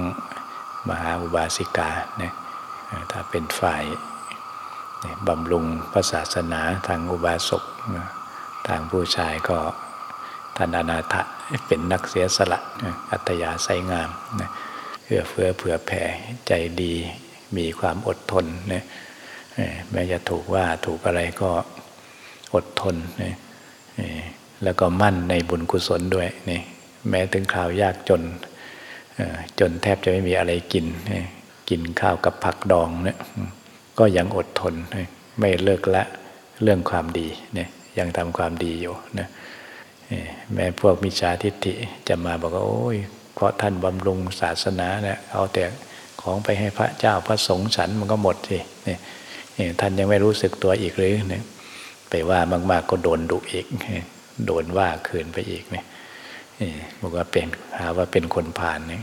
มหาอุบาสิกานะถ้าเป็นฝ่ายบำรุงพระศาสนาทางอุบาสกทางผู้ชายก็ท่านอนาถเป็นนักเสียสละอัตยาใสงามนะเพื่อเฟื้อเผื่อแผ่ใจดีมีความอดทนนะแม้จะถูกว่าถูกอะไรก็อดทนนะแล้วก็มั่นในบุญกุศลด้วยนี่แม้ถึงคราวยากจน จนแทบจะไม่มีอะไรกิน กินข้าวกับผักดองเนี่ยก็ยังอดทน ไม่เลิกละเรื่องความดีเนี่ยยังทำความดีอยู่นะแม้พวกมิจฉาทิฏฐิจะมาบอกว่าโอ้ยเพราะท่านบำรุงศาสนาเนี่ยเอาแต่ของไปให้พระเจ้าพระสงฆ์ฉันมันก็หมดสิเนี่ยท่านยังไม่รู้สึกตัวอีกหรือเนี่ยไปว่ามาก ๆก็โดนดุอีก โดนว่าคืนไปอีกเนี่ย บอกว่าเป็นหาว่าเป็นคนผ่านเนี่ย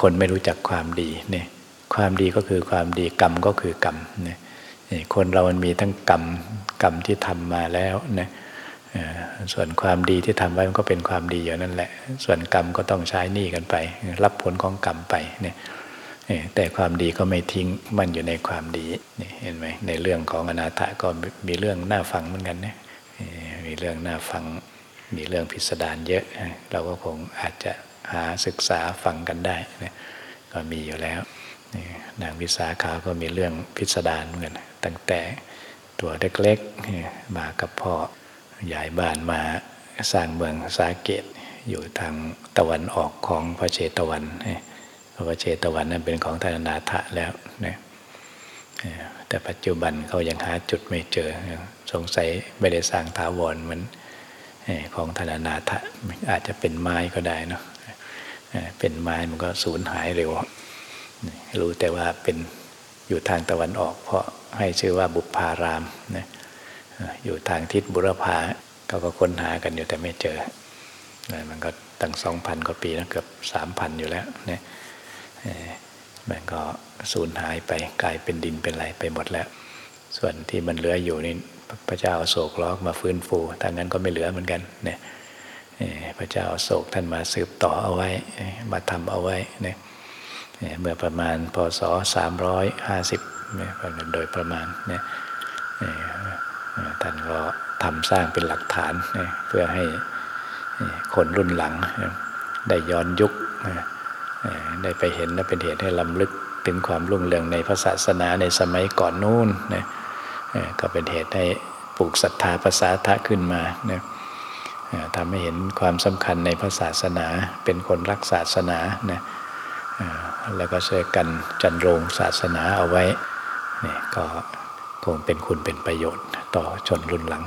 คนไม่รู้จักความดีเนี่ยความดีก็คือความดีกรรมก็คือกรรมเนี่ยคนเรามันมีทั้งกรรมกรรมที่ทำมาแล้วนะส่วนความดีที่ทำไว้มันก็เป็นความดีอย่นั้นแหละ ส่วนกรรมก็ต้องใช้หนี้กันไป รับผลของกรรมไปเนี่ยแต่ความดีก็ไม่ทิ้งมันอยู่ในความดีนี่เห็นไหมในเรื่องของอนาถก็มีเรื่องน่าฟังเหมือนกันนะมีเรื่องน่าฟัง มีเรื่องพิสดารเยอะ เราก็คงอาจจะหาศึกษาฟังกันได้นะก็มีอยู่แล้วนางวิสาขาก็มีเรื่องพิสดารเหมือนกันตั้งแต่ตัวเล็กๆมากับพ่อย้ายบ้านมาสร้างเมืองสาเกต อยู่ทางตะวันออกของพระเชตวันพระเชตวันนั้นเป็นของทานนาถะแล้วนะแต่ปัจจุบันเขายังหาจุดไม่เจอ สงสัยไม่ได้สร้างถาวรเหมือน ของธนานาถะอาจจะเป็นไม้ก็ได้เนาะเป็นไม้มันก็สูญหายเร็ว รู้แต่ว่าเป็นอยู่ทางตะวันออก เพราะให้ชื่อว่าบุพารามนะอยู่ทางทิศบุรพาเขาก็ค้นหากันอยู่แต่ไม่เจอ มันก็ตั้งสองพันกว่าปีนะเกือบสามพันอยู่แล้วเนี่ยมันก็สูญหายไปกลายเป็นดินเป็นอะไรไปหมดแล้ว ส่วนที่มันเหลืออยู่นี่ พระเจ้าโศกล้อกมาฟื้นฟูถ้างั้นก็ไม่เหลือเหมือนกันเนี่ยพระเจ้าโศกท่านมาสืบต่อเอาไว้มาทำเอาไว้เนี่ยเมื่อประมาณพศ 350 โดยประมาณเนี่ยท่านก็ทำสร้างเป็นหลักฐานเพื่อให้คนรุ่นหลังได้ย้อนยุคได้ไปเห็นและเป็นเหตุให้ลำลึกถึงความรุ่งเรืองในพระศาสนาในสมัยก่อนนู้นนะ ก็เป็นเหตุให้ปลูกศรัทธาภาษาทะขึ้นมานะทำให้เห็นความสำคัญในพระศาสนาเป็นคนรักศาสนานะแล้วก็ช่อกันจันโรงศาสนาเอาไว้นี่ก็คงเป็นคุณเป็นประโยชน์ต่อชนรุ่นหลัง